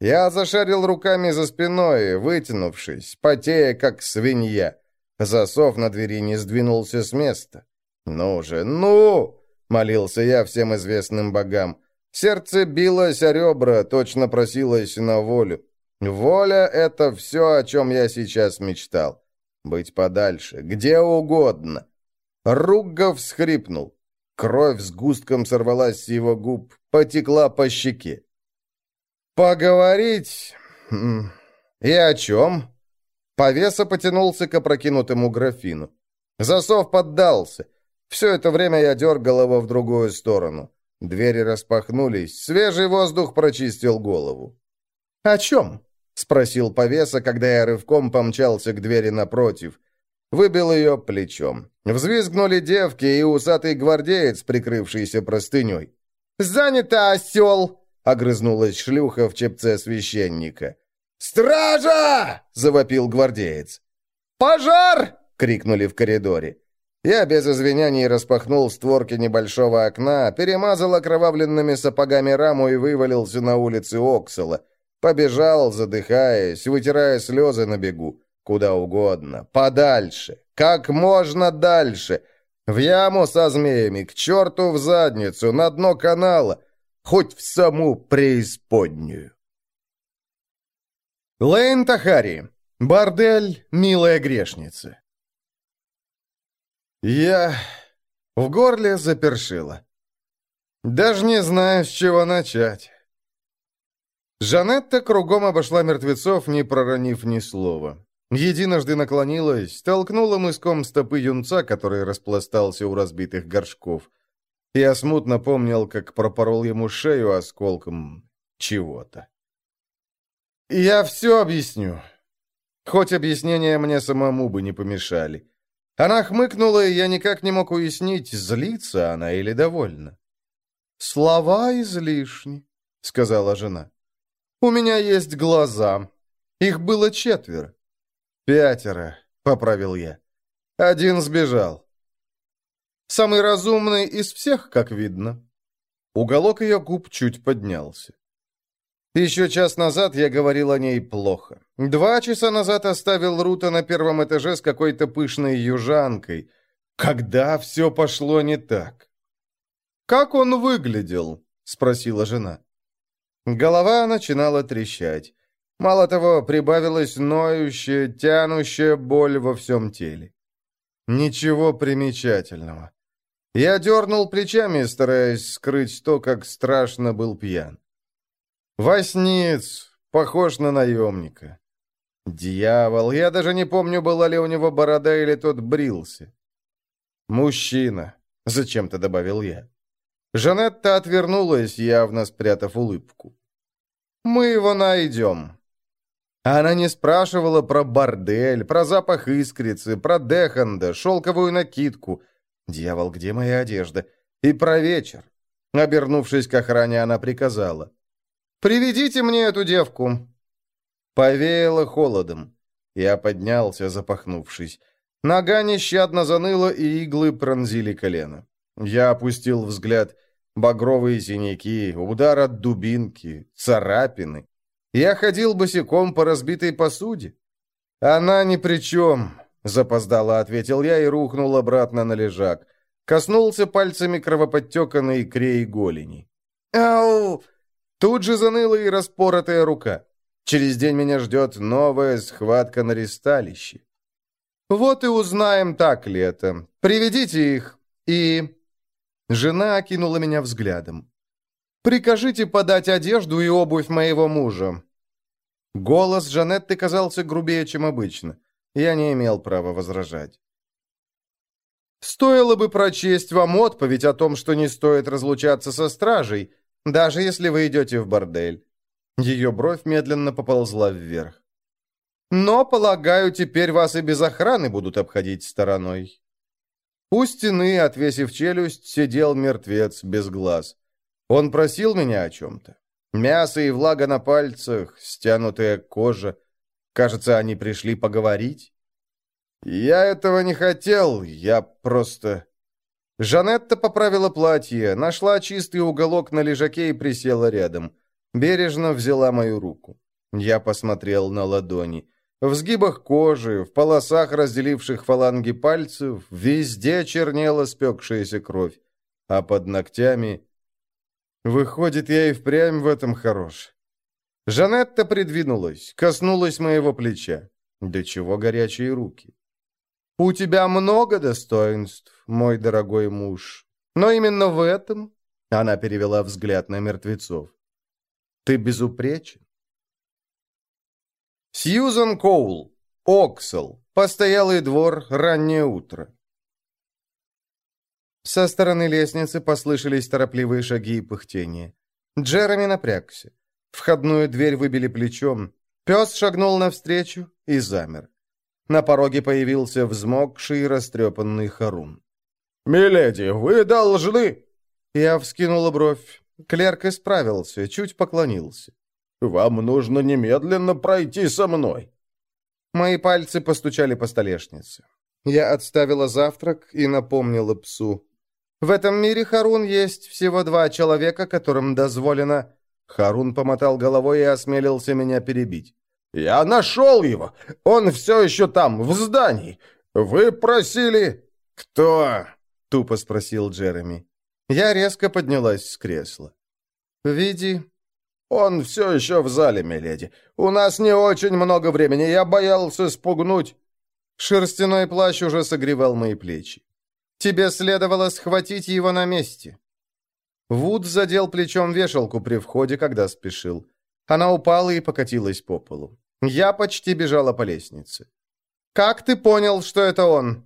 [SPEAKER 3] Я зашарил руками за спиной, вытянувшись, потея, как свинья. Засов на двери не сдвинулся с места. «Ну же, ну!» — молился я всем известным богам. Сердце билось о ребра, точно просилось на волю. Воля — это все, о чем я сейчас мечтал. Быть подальше, где угодно. Ругга всхрипнул. Кровь с густком сорвалась с его губ, потекла по щеке. «Поговорить? И о чем?» Повеса потянулся к опрокинутому графину. Засов поддался. Все это время я дергал его в другую сторону. Двери распахнулись, свежий воздух прочистил голову. «О чем?» — спросил Повеса, когда я рывком помчался к двери напротив. Выбил ее плечом. Взвизгнули девки и усатый гвардеец, прикрывшийся простыней.
[SPEAKER 1] «Занято, осел!»
[SPEAKER 3] — огрызнулась шлюха в чепце священника.
[SPEAKER 2] «Стража!»
[SPEAKER 3] — завопил гвардеец.
[SPEAKER 1] «Пожар!»
[SPEAKER 3] — крикнули в коридоре. Я без извинений распахнул створки небольшого окна, перемазал окровавленными сапогами раму и вывалился на улице Оксала. Побежал, задыхаясь, вытирая слезы на бегу. Куда угодно. Подальше. Как можно дальше. В яму со змеями, к черту в задницу, на дно канала. Хоть в саму преисподнюю.
[SPEAKER 1] Лейн Тахари. Бордель, милая грешница. Я в горле запершила. Даже не знаю, с чего начать. Жанетта кругом обошла мертвецов, не проронив ни слова. Единожды наклонилась, толкнула мыском стопы юнца, который распластался у разбитых горшков. Я смутно помнил, как пропорол ему шею осколком чего-то. «Я все объясню. Хоть объяснения мне самому бы не помешали». Она хмыкнула, и я никак не мог уяснить, злится она или довольна. «Слова излишни», — сказала жена. «У меня есть глаза. Их было четверо. Пятеро. поправил я. Один сбежал. Самый разумный из всех, как видно. Уголок ее губ чуть поднялся. Еще час назад я говорил о ней плохо. Два часа назад оставил Рута на первом этаже с какой-то пышной южанкой. Когда все пошло не так? «Как он выглядел?» — спросила жена. Голова начинала трещать. Мало того, прибавилась ноющая, тянущая боль во всем теле. Ничего примечательного. Я дернул плечами, стараясь скрыть то, как страшно был пьян. Восниц, похож на наемника. Дьявол, я даже не помню, была ли у него борода или тот брился. Мужчина, зачем-то добавил я. Жанетта отвернулась, явно спрятав улыбку. «Мы его найдем». Она не спрашивала про бордель, про запах искрицы, про Деханда, шелковую накидку. «Дьявол, где моя одежда?» И про вечер. Обернувшись к охране, она приказала. «Приведите мне эту девку!» Повеяло холодом. Я поднялся, запахнувшись. Нога нещадно заныла, и иглы пронзили колено. Я опустил взгляд. Багровые синяки, удар от дубинки, царапины. Я ходил босиком по разбитой посуде. «Она ни при чем», — запоздало ответил я и рухнул обратно на лежак. Коснулся пальцами кровоподтека на икре и голени. «Ау!» Тут же заныла и распоротая рука. Через день меня ждет новая схватка на ристалище. Вот и узнаем, так ли это. Приведите их и... Жена окинула меня взглядом. «Прикажите подать одежду и обувь моего мужа». Голос Жанетты казался грубее, чем обычно. Я не имел права возражать. «Стоило бы прочесть вам отповедь о том, что не стоит разлучаться со стражей, даже если вы идете в бордель». Ее бровь медленно поползла вверх. «Но, полагаю, теперь вас и без охраны будут обходить стороной». У стены, отвесив челюсть, сидел мертвец без глаз. Он просил меня о чем-то. Мясо и влага на пальцах, стянутая кожа. Кажется, они пришли поговорить. Я этого не хотел, я просто... Жанетта поправила платье, нашла чистый уголок на лежаке и присела рядом. Бережно взяла мою руку. Я посмотрел на ладони. В сгибах кожи, в полосах, разделивших фаланги пальцев, везде чернела спекшаяся кровь, а под ногтями... Выходит, я и впрямь в этом хорош. Жанетта придвинулась, коснулась моего плеча. Да чего горячие руки. «У тебя много достоинств, мой дорогой муж, но именно в этом...» Она перевела взгляд на мертвецов. «Ты безупречен. Сьюзан Коул. Оксел. Постоялый двор. Раннее утро. Со стороны лестницы послышались торопливые шаги и пыхтение. Джереми напрягся. Входную дверь выбили плечом. Пес шагнул навстречу и замер. На пороге появился взмокший и растрепанный Харун.
[SPEAKER 2] «Миледи, вы должны...»
[SPEAKER 1] Я вскинула бровь. Клерк исправился, чуть поклонился.
[SPEAKER 2] Вам нужно немедленно пройти со мной».
[SPEAKER 1] Мои пальцы постучали по столешнице. Я отставила завтрак и напомнила псу. «В этом мире, Харун, есть всего два человека, которым дозволено...» Харун помотал головой и осмелился меня перебить.
[SPEAKER 2] «Я нашел его! Он все еще там, в здании! Вы просили...»
[SPEAKER 1] «Кто?» — тупо спросил Джереми. Я резко поднялась с кресла. «Види,
[SPEAKER 2] «Он все еще в зале, миледи. У нас не очень много времени, я боялся спугнуть».
[SPEAKER 1] Шерстяной плащ уже согревал мои плечи. «Тебе следовало схватить его на месте». Вуд задел плечом вешалку при входе, когда спешил. Она упала и покатилась по полу. Я почти бежала по лестнице. «Как ты понял, что это он?»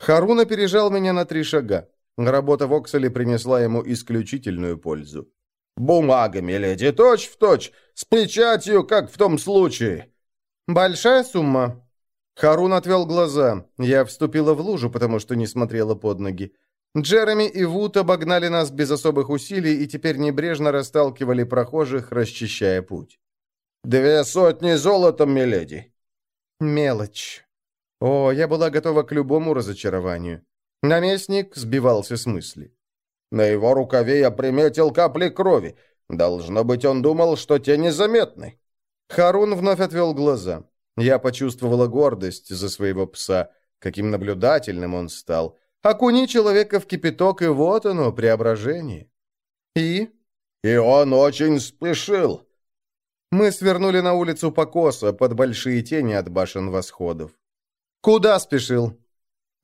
[SPEAKER 1] Харуна пережал меня на три шага. Работа в Окселе принесла ему исключительную пользу.
[SPEAKER 2] «Бумагами, леди, точь-в-точь, с печатью, как в том случае».
[SPEAKER 1] «Большая сумма?» Харун отвел глаза. Я вступила в лужу, потому что не смотрела под ноги. Джереми и Вуд обогнали нас без особых усилий и теперь небрежно расталкивали прохожих, расчищая путь.
[SPEAKER 2] «Две сотни золотом, миледи».
[SPEAKER 1] «Мелочь». О, я была готова к любому разочарованию. Наместник сбивался с мысли.
[SPEAKER 3] На его рукаве я приметил капли крови. Должно быть, он думал, что те незаметны.
[SPEAKER 1] Харун вновь отвел глаза. Я почувствовала гордость за своего пса. Каким наблюдательным он стал. Окуни человека в кипяток, и вот оно, преображение. И?
[SPEAKER 3] И он очень спешил.
[SPEAKER 1] Мы свернули на улицу Покоса под большие тени от башен восходов. Куда спешил?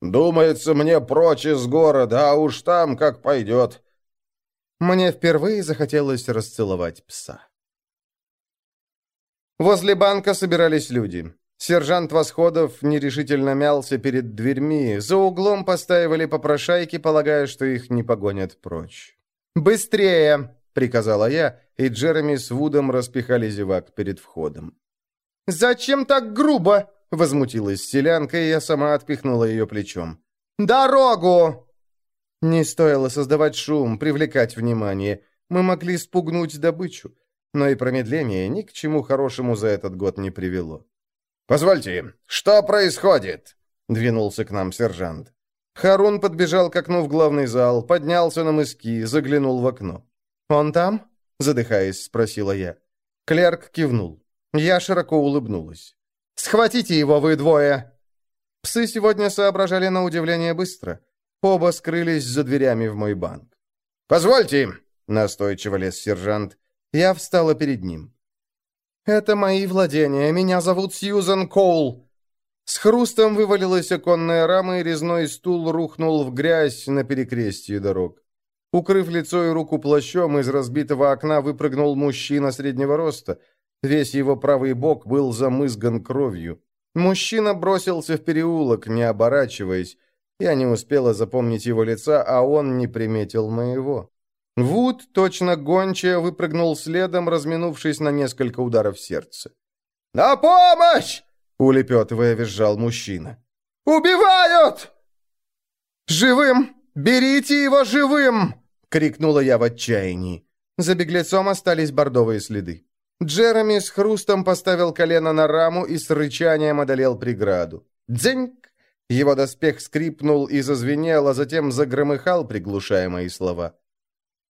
[SPEAKER 3] Думается мне прочь из города, а уж там как пойдет.
[SPEAKER 1] Мне впервые захотелось расцеловать пса. Возле банка собирались люди. Сержант Восходов нерешительно мялся перед дверьми. За углом постаивали попрошайки, полагая, что их не погонят прочь. «Быстрее!» — приказала я, и Джереми с Вудом распихали зевак перед входом. «Зачем так грубо?» — возмутилась селянка, и я сама отпихнула ее плечом. «Дорогу!» Не стоило создавать шум, привлекать внимание. Мы могли спугнуть добычу. Но и промедление ни к чему хорошему за этот год не привело.
[SPEAKER 3] «Позвольте, что происходит?»
[SPEAKER 1] — двинулся к нам сержант. Харун подбежал к окну в главный зал, поднялся на мыски, заглянул в окно. «Он там?» — задыхаясь, спросила я. Клерк кивнул. Я широко улыбнулась. «Схватите его, вы двое!» Псы сегодня соображали на удивление быстро. Оба скрылись за дверями в мой банк.
[SPEAKER 3] «Позвольте!»
[SPEAKER 1] — настойчиво лез сержант. Я встала перед ним. «Это мои владения. Меня зовут Сьюзан Коул». С хрустом вывалилась оконная рама, и резной стул рухнул в грязь на перекрестии дорог. Укрыв лицо и руку плащом, из разбитого окна выпрыгнул мужчина среднего роста — Весь его правый бок был замызган кровью. Мужчина бросился в переулок, не оборачиваясь. Я не успела запомнить его лица, а он не приметил моего. Вуд, точно гончая, выпрыгнул следом, разминувшись на несколько ударов сердца.
[SPEAKER 4] «На помощь!»
[SPEAKER 1] — улепетывая, визжал мужчина.
[SPEAKER 4] «Убивают!»
[SPEAKER 1] «Живым! Берите его живым!» — крикнула я в отчаянии. За беглецом остались бордовые следы. Джереми с хрустом поставил колено на раму и с рычанием одолел преграду. «Дзеньк!» Его доспех скрипнул и зазвенел, а затем загромыхал, приглушая мои слова.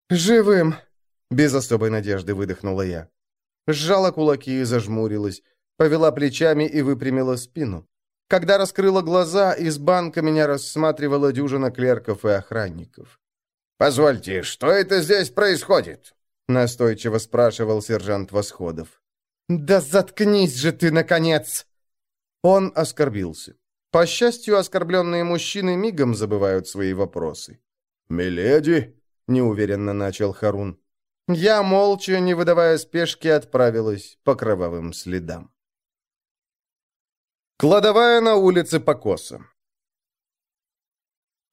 [SPEAKER 1] «Живым!» — без особой надежды выдохнула я. Сжала кулаки и зажмурилась, повела плечами и выпрямила спину. Когда раскрыла глаза, из банка меня рассматривала дюжина клерков и охранников.
[SPEAKER 3] «Позвольте, что это здесь происходит?»
[SPEAKER 1] — настойчиво спрашивал сержант Восходов. «Да заткнись же ты, наконец!» Он оскорбился. По счастью, оскорбленные мужчины мигом забывают свои вопросы.
[SPEAKER 3] «Миледи?»
[SPEAKER 1] — неуверенно начал Харун. Я, молча, не выдавая спешки, отправилась по кровавым следам. Кладовая на улице Покоса.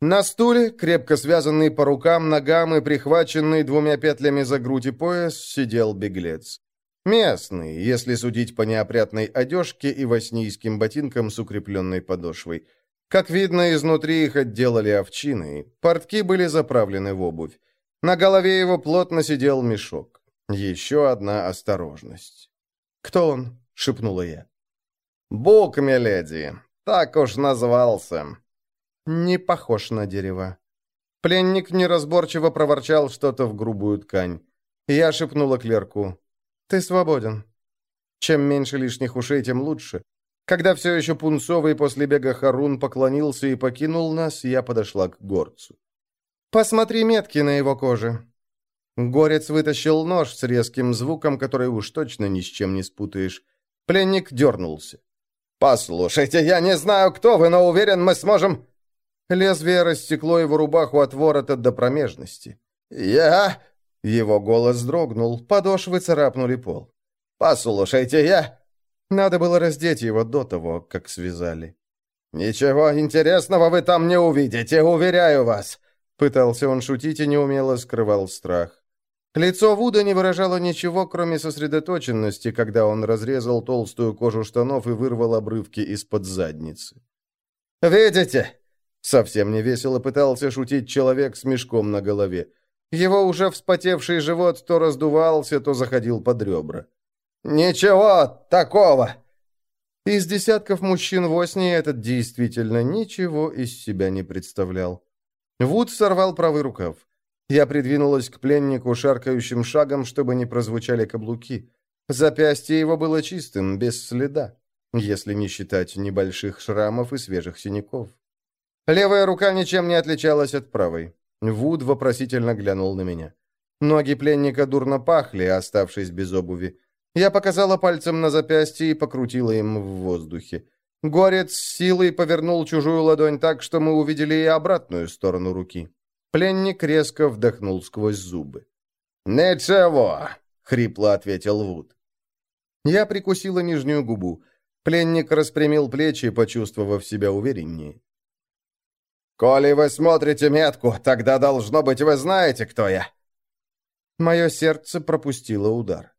[SPEAKER 1] На стуле, крепко связанный по рукам, ногам и прихваченный двумя петлями за грудь и пояс, сидел беглец. Местный, если судить по неопрятной одежке и воснийским ботинкам с укрепленной подошвой. Как видно, изнутри их отделали овчиной. Портки были заправлены в обувь. На голове его плотно сидел мешок. Еще одна осторожность. «Кто он?» — шепнула я.
[SPEAKER 3] «Бук, миледи. Так уж назвался.
[SPEAKER 1] Не похож на дерево. Пленник неразборчиво проворчал что-то в грубую ткань. Я шепнула клерку. «Ты свободен». Чем меньше лишних ушей, тем лучше. Когда все еще пунцовый после бега Харун поклонился и покинул нас, я подошла к горцу. «Посмотри метки на его коже». Горец вытащил нож с резким звуком, который уж точно ни с чем не спутаешь. Пленник дернулся.
[SPEAKER 3] «Послушайте, я не знаю, кто вы, но уверен, мы сможем...»
[SPEAKER 1] Лезвие рассекло его рубаху от ворота до промежности.
[SPEAKER 3] «Я...»
[SPEAKER 1] Его голос дрогнул, подошвы царапнули пол.
[SPEAKER 3] «Послушайте, я...»
[SPEAKER 1] Надо было раздеть его до того, как связали.
[SPEAKER 3] «Ничего интересного вы там не увидите, уверяю вас!»
[SPEAKER 1] Пытался он шутить и неумело скрывал страх. Лицо Вуда не выражало ничего, кроме сосредоточенности, когда он разрезал толстую кожу штанов и вырвал обрывки из-под задницы.
[SPEAKER 3] «Видите?»
[SPEAKER 1] Совсем не весело пытался шутить человек с мешком на голове. Его уже вспотевший живот то раздувался, то заходил под ребра.
[SPEAKER 3] «Ничего такого!»
[SPEAKER 1] Из десятков мужчин в Осне этот действительно ничего из себя не представлял. Вуд сорвал правый рукав. Я придвинулась к пленнику шаркающим шагом, чтобы не прозвучали каблуки. Запястье его было чистым, без следа, если не считать небольших шрамов и свежих синяков. Левая рука ничем не отличалась от правой. Вуд вопросительно глянул на меня. Ноги пленника дурно пахли, оставшись без обуви. Я показала пальцем на запястье и покрутила им в воздухе. Горец силой повернул чужую ладонь так, что мы увидели и обратную сторону руки. Пленник резко вдохнул сквозь зубы.
[SPEAKER 3] «Ничего», — хрипло ответил Вуд.
[SPEAKER 1] Я прикусила нижнюю губу. Пленник распрямил плечи, почувствовав себя увереннее.
[SPEAKER 3] «Коли вы смотрите метку, тогда, должно быть, вы знаете, кто я».
[SPEAKER 1] Мое сердце пропустило удар.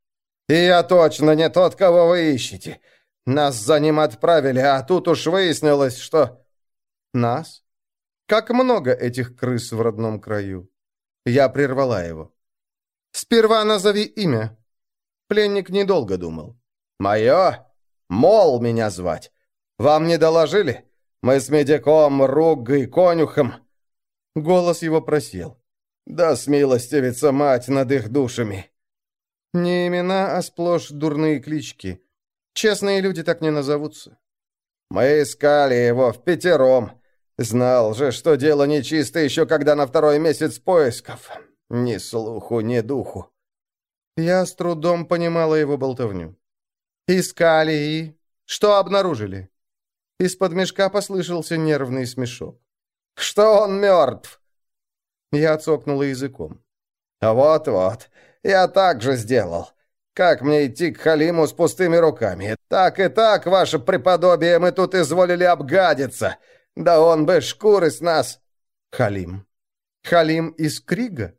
[SPEAKER 3] «И я точно не тот, кого вы ищете. Нас за ним отправили, а тут уж выяснилось, что...»
[SPEAKER 1] «Нас? Как много этих крыс в родном краю?» Я прервала его. «Сперва назови имя». Пленник недолго думал.
[SPEAKER 3] «Мое? Мол меня звать. Вам не доложили? Мы с медиком, Ругой, Конюхом...»
[SPEAKER 1] Голос его просел.
[SPEAKER 3] «Да смилостивится мать над их душами.
[SPEAKER 1] Не имена, а сплошь дурные клички. Честные люди так не назовутся.
[SPEAKER 3] Мы искали его в пятером. Знал же, что дело нечисто еще когда на второй месяц поисков. Ни слуху, ни духу.
[SPEAKER 1] Я с трудом понимала его болтовню. Искали и... Что обнаружили? Из-под мешка послышался нервный смешок.
[SPEAKER 3] «Что он мертв?»
[SPEAKER 1] Я цокнула языком.
[SPEAKER 3] «Вот-вот. Я так же сделал. Как мне идти к Халиму с пустыми руками? Так и так, ваше преподобие, мы тут изволили обгадиться. Да он бы шкуры с нас...»
[SPEAKER 1] «Халим. Халим из Крига?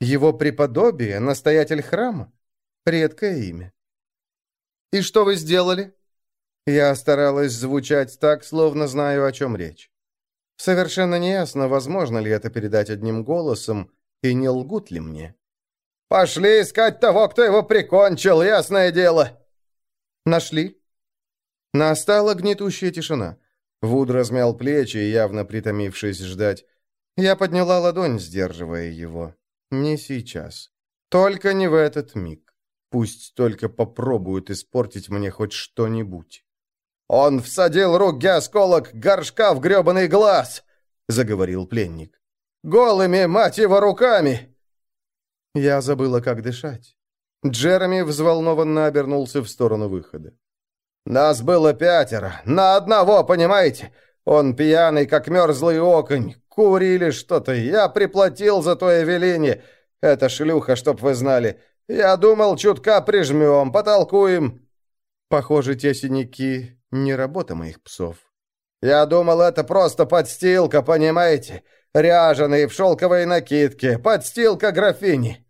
[SPEAKER 1] Его преподобие, настоятель храма? Редкое имя». «И что вы сделали?» Я старалась звучать так, словно знаю, о чем речь. Совершенно неясно, возможно ли это передать одним голосом, и не лгут ли мне.
[SPEAKER 3] «Пошли искать того, кто его прикончил, ясное дело!»
[SPEAKER 1] «Нашли?» Настала гнетущая тишина. Вуд размял плечи, явно притомившись ждать. Я подняла ладонь, сдерживая его. Не сейчас. Только не в этот миг. Пусть только попробуют испортить мне хоть что-нибудь.
[SPEAKER 3] «Он всадил руки осколок горшка в гребаный глаз!» — заговорил пленник. «Голыми, мать его, руками!»
[SPEAKER 1] Я забыла, как дышать. Джереми взволнованно обернулся в сторону выхода.
[SPEAKER 3] «Нас было пятеро. На одного, понимаете? Он пьяный, как мерзлый оконь. Курили что-то. Я приплатил за то Эвелине. Это шлюха, чтоб вы знали. Я думал, чутка прижмем, потолкуем».
[SPEAKER 1] Похоже, те синяки — не работа моих псов.
[SPEAKER 3] «Я думал, это просто подстилка, понимаете? Ряженый в шелковой накидке, подстилка графини».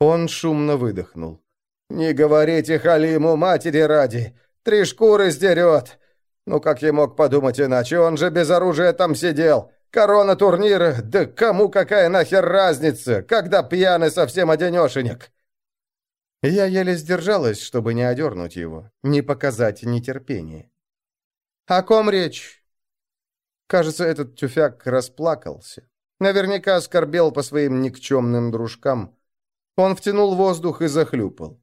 [SPEAKER 1] Он шумно выдохнул.
[SPEAKER 3] «Не говорите Халиму, матери ради. Три шкуры сдерет. Ну, как я мог подумать иначе? Он же без оружия там сидел. Корона турнира, да кому какая нахер разница, когда пьяный совсем одинешенек?»
[SPEAKER 1] Я еле сдержалась, чтобы не одернуть его, не показать нетерпение. «О ком речь?» Кажется, этот тюфяк расплакался. Наверняка оскорбел по своим никчемным дружкам. Он втянул воздух и захлюпал.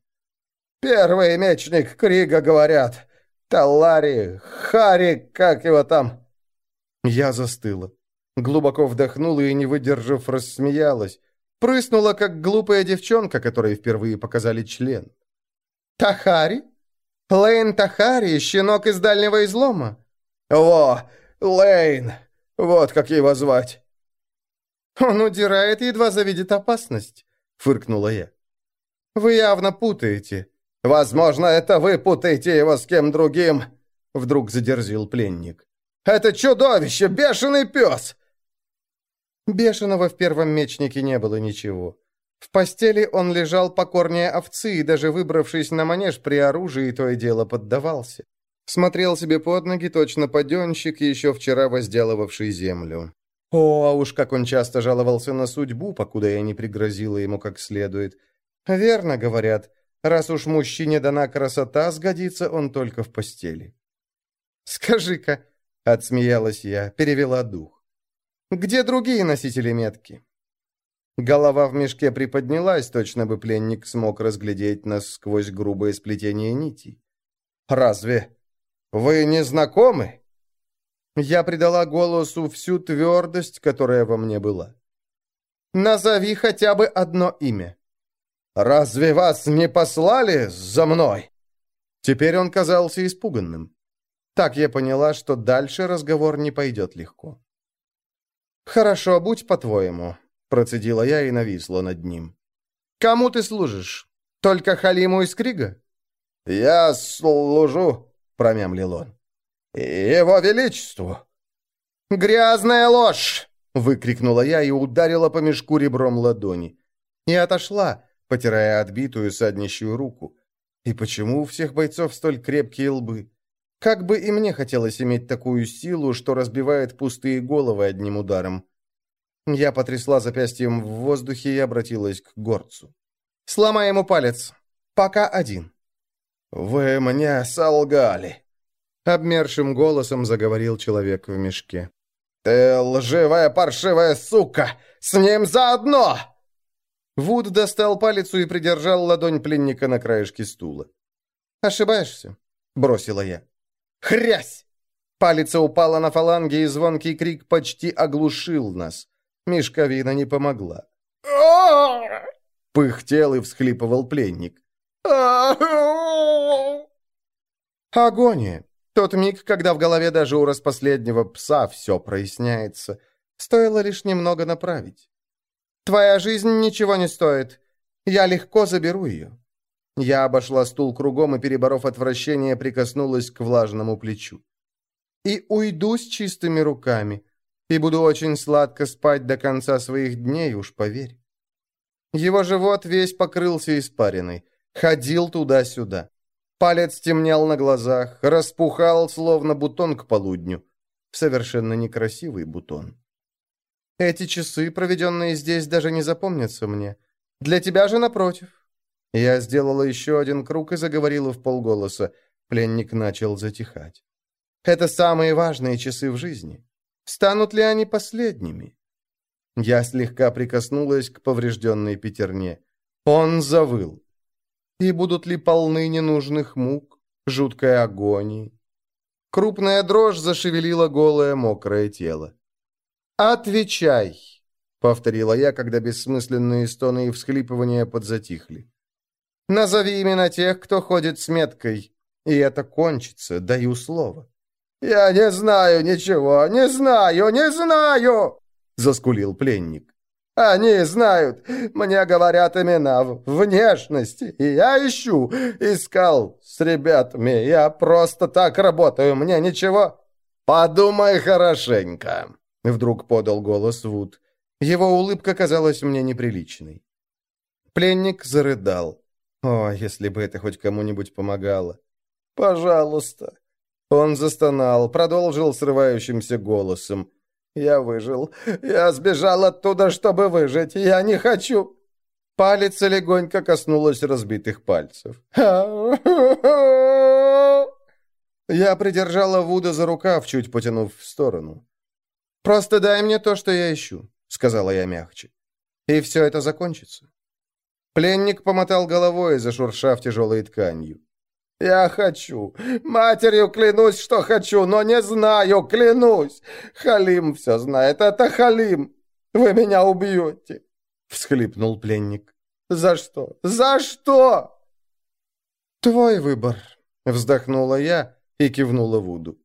[SPEAKER 3] «Первый мечник Крига, говорят. Талари, Хари, как его там?»
[SPEAKER 1] Я застыла. Глубоко вдохнула и, не выдержав, рассмеялась. Прыснула, как глупая девчонка, которой впервые показали член. «Тахари? Лейн Тахари, щенок из дальнего излома?»
[SPEAKER 3] «Во, Лейн! Вот как его звать!»
[SPEAKER 1] «Он удирает, едва завидит опасность», — фыркнула я. «Вы явно путаете».
[SPEAKER 3] «Возможно, это вы путаете его с кем другим», — вдруг задерзил пленник. «Это чудовище, бешеный пес!»
[SPEAKER 1] Бешеного в первом мечнике не было ничего. В постели он лежал покорнее овцы и, даже выбравшись на манеж при оружии, то и дело поддавался. Смотрел себе под ноги точно паденщик, еще вчера возделывавший землю. О, а уж как он часто жаловался на судьбу, покуда я не пригрозила ему как следует. Верно говорят, раз уж мужчине дана красота, сгодится он только в постели. «Скажи-ка», — отсмеялась я, перевела дух. «Где другие носители метки?» Голова в мешке приподнялась, точно бы пленник смог разглядеть нас сквозь грубое сплетение нитей. «Разве вы не знакомы?» Я придала голосу всю твердость, которая во мне была. «Назови хотя бы одно имя». «Разве вас не послали за мной?» Теперь он казался испуганным. Так я поняла, что дальше разговор не пойдет легко. «Хорошо, будь по-твоему», — процедила я и нависла над ним. «Кому ты служишь? Только Халиму из Крига?»
[SPEAKER 3] «Я служу», — промямлил он. «Его Величеству!»
[SPEAKER 1] «Грязная ложь!» — выкрикнула я и ударила по мешку ребром ладони. И отошла, потирая отбитую саднищую руку. И почему у всех бойцов столь крепкие лбы? Как бы и мне хотелось иметь такую силу, что разбивает пустые головы одним ударом. Я потрясла запястьем в воздухе и обратилась к горцу. «Сломай ему палец. Пока один».
[SPEAKER 3] «Вы мне солгали», —
[SPEAKER 1] обмершим голосом заговорил человек в мешке.
[SPEAKER 3] «Ты лживая паршивая сука! С ним заодно!»
[SPEAKER 1] Вуд достал палец и придержал ладонь пленника на краешке стула. «Ошибаешься», — бросила я. «Хрясь!» Палец упала на фаланге, и звонкий крик почти оглушил нас. Мешковина не помогла. Пыхтел и всхлипывал пленник. Агония. Тот миг, когда в голове даже у распоследнего пса все проясняется. Стоило лишь немного направить. Твоя жизнь ничего не стоит. Я легко заберу ее. Я обошла стул кругом и, переборов отвращение, прикоснулась к влажному плечу. И уйду с чистыми руками, и буду очень сладко спать до конца своих дней, уж поверь. Его живот весь покрылся испариной, ходил туда-сюда. Палец темнел на глазах, распухал, словно бутон к полудню. Совершенно некрасивый бутон. Эти часы, проведенные здесь, даже не запомнятся мне. Для тебя же напротив. Я сделала еще один круг и заговорила в полголоса. Пленник начал затихать. Это самые важные часы в жизни. Станут ли они последними? Я слегка прикоснулась к поврежденной пятерне. Он завыл и будут ли полны ненужных мук, жуткой агонии. Крупная дрожь зашевелила голое мокрое тело. «Отвечай!» — повторила я, когда бессмысленные стоны и всхлипывания подзатихли. «Назови имена тех, кто ходит с меткой, и это кончится, даю слово».
[SPEAKER 3] «Я не знаю ничего, не знаю, не знаю!» — заскулил пленник. Они знают. Мне говорят имена, внешности. И я ищу. Искал с ребятами. Я просто так работаю. Мне ничего. Подумай хорошенько. Вдруг подал голос Вуд.
[SPEAKER 1] Его улыбка казалась мне неприличной. Пленник зарыдал. О, если бы это хоть кому-нибудь помогало.
[SPEAKER 3] «Пожалуйста».
[SPEAKER 1] Он застонал, продолжил срывающимся голосом.
[SPEAKER 3] Я выжил. Я сбежал оттуда, чтобы выжить. Я не хочу.
[SPEAKER 1] Палец легонько коснулась разбитых пальцев. [LAUGHS] Я придержала Вуда за рукав, чуть потянув в сторону. «Просто дай мне то, что я ищу», — сказала я мягче. «И все это закончится». Пленник помотал головой, зашуршав тяжелой тканью.
[SPEAKER 3] «Я хочу. Матерью клянусь, что хочу, но не знаю, клянусь. Халим все знает, это Халим. Вы меня убьете!» — всхлипнул пленник. «За что? За что?»
[SPEAKER 1] «Твой выбор», — вздохнула я и кивнула Вуду.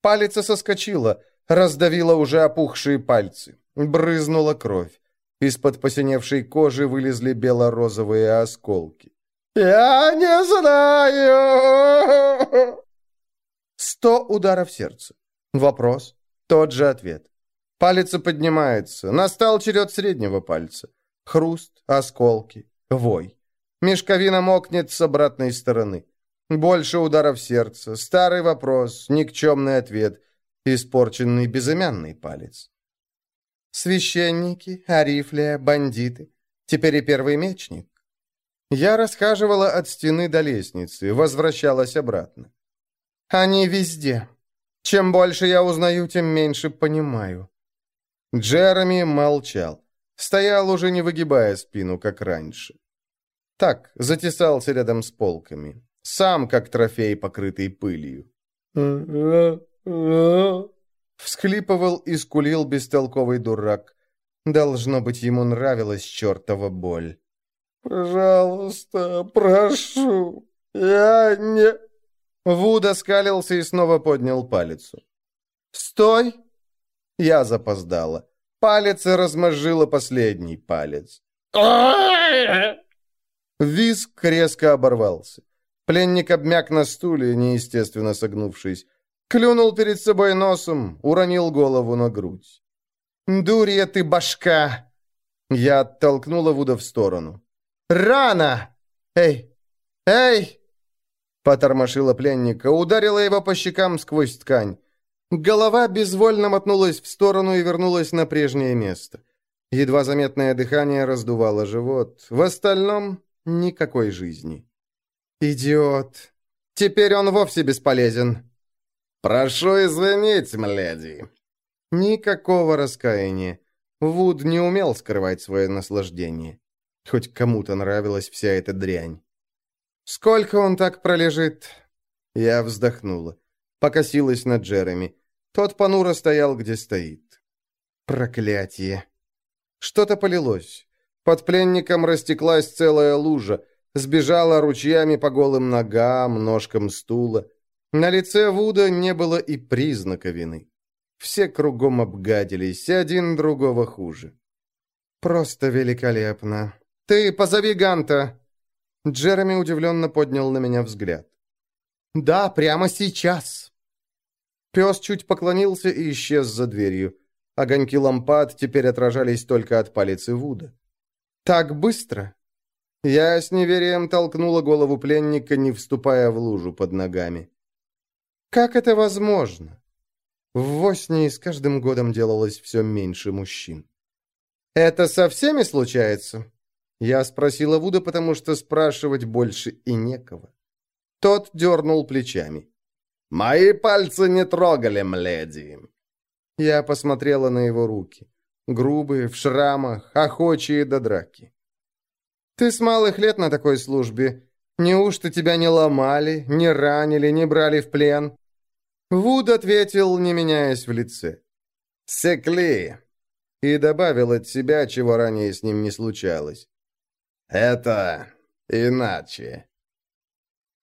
[SPEAKER 1] Палец соскочила, раздавила уже опухшие пальцы. Брызнула кровь. Из-под посиневшей кожи вылезли бело-розовые осколки.
[SPEAKER 3] «Я не знаю!»
[SPEAKER 1] Сто ударов сердца. Вопрос. Тот же ответ. Палец поднимается. Настал черед среднего пальца. Хруст, осколки, вой. Мешковина мокнет с обратной стороны. Больше ударов сердца. Старый вопрос, никчемный ответ. Испорченный безымянный палец. Священники, арифлия, бандиты. Теперь и первый мечник. Я расхаживала от стены до лестницы, возвращалась обратно. Они везде. Чем больше я узнаю, тем меньше понимаю». Джереми молчал. Стоял уже не выгибая спину, как раньше. Так, затесался рядом с полками. Сам, как трофей, покрытый пылью. Всхлипывал и скулил бестолковый дурак. Должно быть, ему нравилась чертова боль.
[SPEAKER 2] «Пожалуйста, прошу, я не...»
[SPEAKER 1] Вуд оскалился и снова поднял палец. «Стой!» Я запоздала. Палец размозжила последний палец. Виск резко оборвался. Пленник обмяк на стуле, неестественно согнувшись. Клюнул перед собой носом, уронил голову на грудь. «Дурья ты башка!» Я оттолкнула Вуда в сторону. «Рано! Эй! Эй!» Потормошила пленника, ударила его по щекам сквозь ткань. Голова безвольно мотнулась в сторону и вернулась на прежнее место. Едва заметное дыхание раздувало живот. В остальном — никакой жизни. «Идиот! Теперь он вовсе бесполезен!»
[SPEAKER 3] «Прошу извинить, мледи!»
[SPEAKER 1] Никакого раскаяния. Вуд не умел скрывать свое наслаждение. Хоть кому-то нравилась вся эта дрянь. «Сколько он так пролежит?» Я вздохнула. Покосилась на Джереми. Тот понуро стоял, где стоит. Проклятие. Что-то полилось. Под пленником растеклась целая лужа, сбежала ручьями по голым ногам, ножкам стула. На лице Вуда не было и признака вины. Все кругом обгадились, один другого хуже. «Просто великолепно. Ты позови Ганта!» Джереми удивленно поднял на меня взгляд. «Да, прямо сейчас!» Пес чуть поклонился и исчез за дверью. Огоньки лампад теперь отражались только от палец Вуда. «Так быстро?» Я с неверием толкнула голову пленника, не вступая в лужу под ногами. «Как это возможно?» В Воснии с каждым годом делалось все меньше мужчин. «Это со всеми случается?» Я спросила Вуда, потому что спрашивать больше и некого. Тот дернул плечами.
[SPEAKER 3] «Мои пальцы не трогали, мледи!»
[SPEAKER 1] Я посмотрела на его руки. Грубые, в шрамах, охочие до драки. «Ты с малых лет на такой службе. Неужто тебя не ломали, не ранили, не брали в плен?» Вуд ответил, не меняясь в лице.
[SPEAKER 3] «Секли!»
[SPEAKER 1] И добавил от себя, чего ранее с ним не случалось.
[SPEAKER 3] «Это иначе».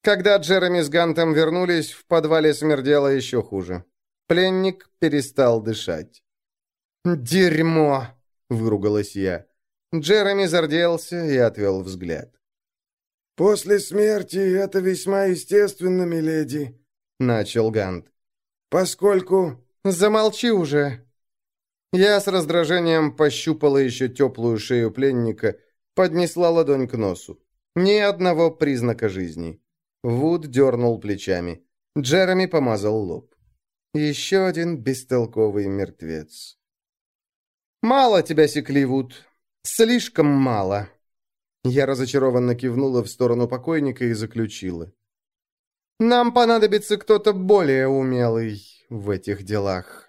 [SPEAKER 1] Когда Джереми с Гантом вернулись, в подвале смердело еще хуже. Пленник перестал дышать. «Дерьмо!» — выругалась я. Джереми зарделся и отвел взгляд.
[SPEAKER 2] «После смерти это весьма естественно, миледи», — начал Гант. «Поскольку...»
[SPEAKER 1] «Замолчи уже!» Я с раздражением пощупала еще теплую шею пленника, поднесла ладонь к носу. Ни одного признака жизни. Вуд дернул плечами. Джереми помазал лоб. Еще один бестолковый мертвец. «Мало тебя секли, Вуд. Слишком мало». Я разочарованно кивнула в сторону покойника и заключила. «Нам понадобится кто-то более умелый в этих делах».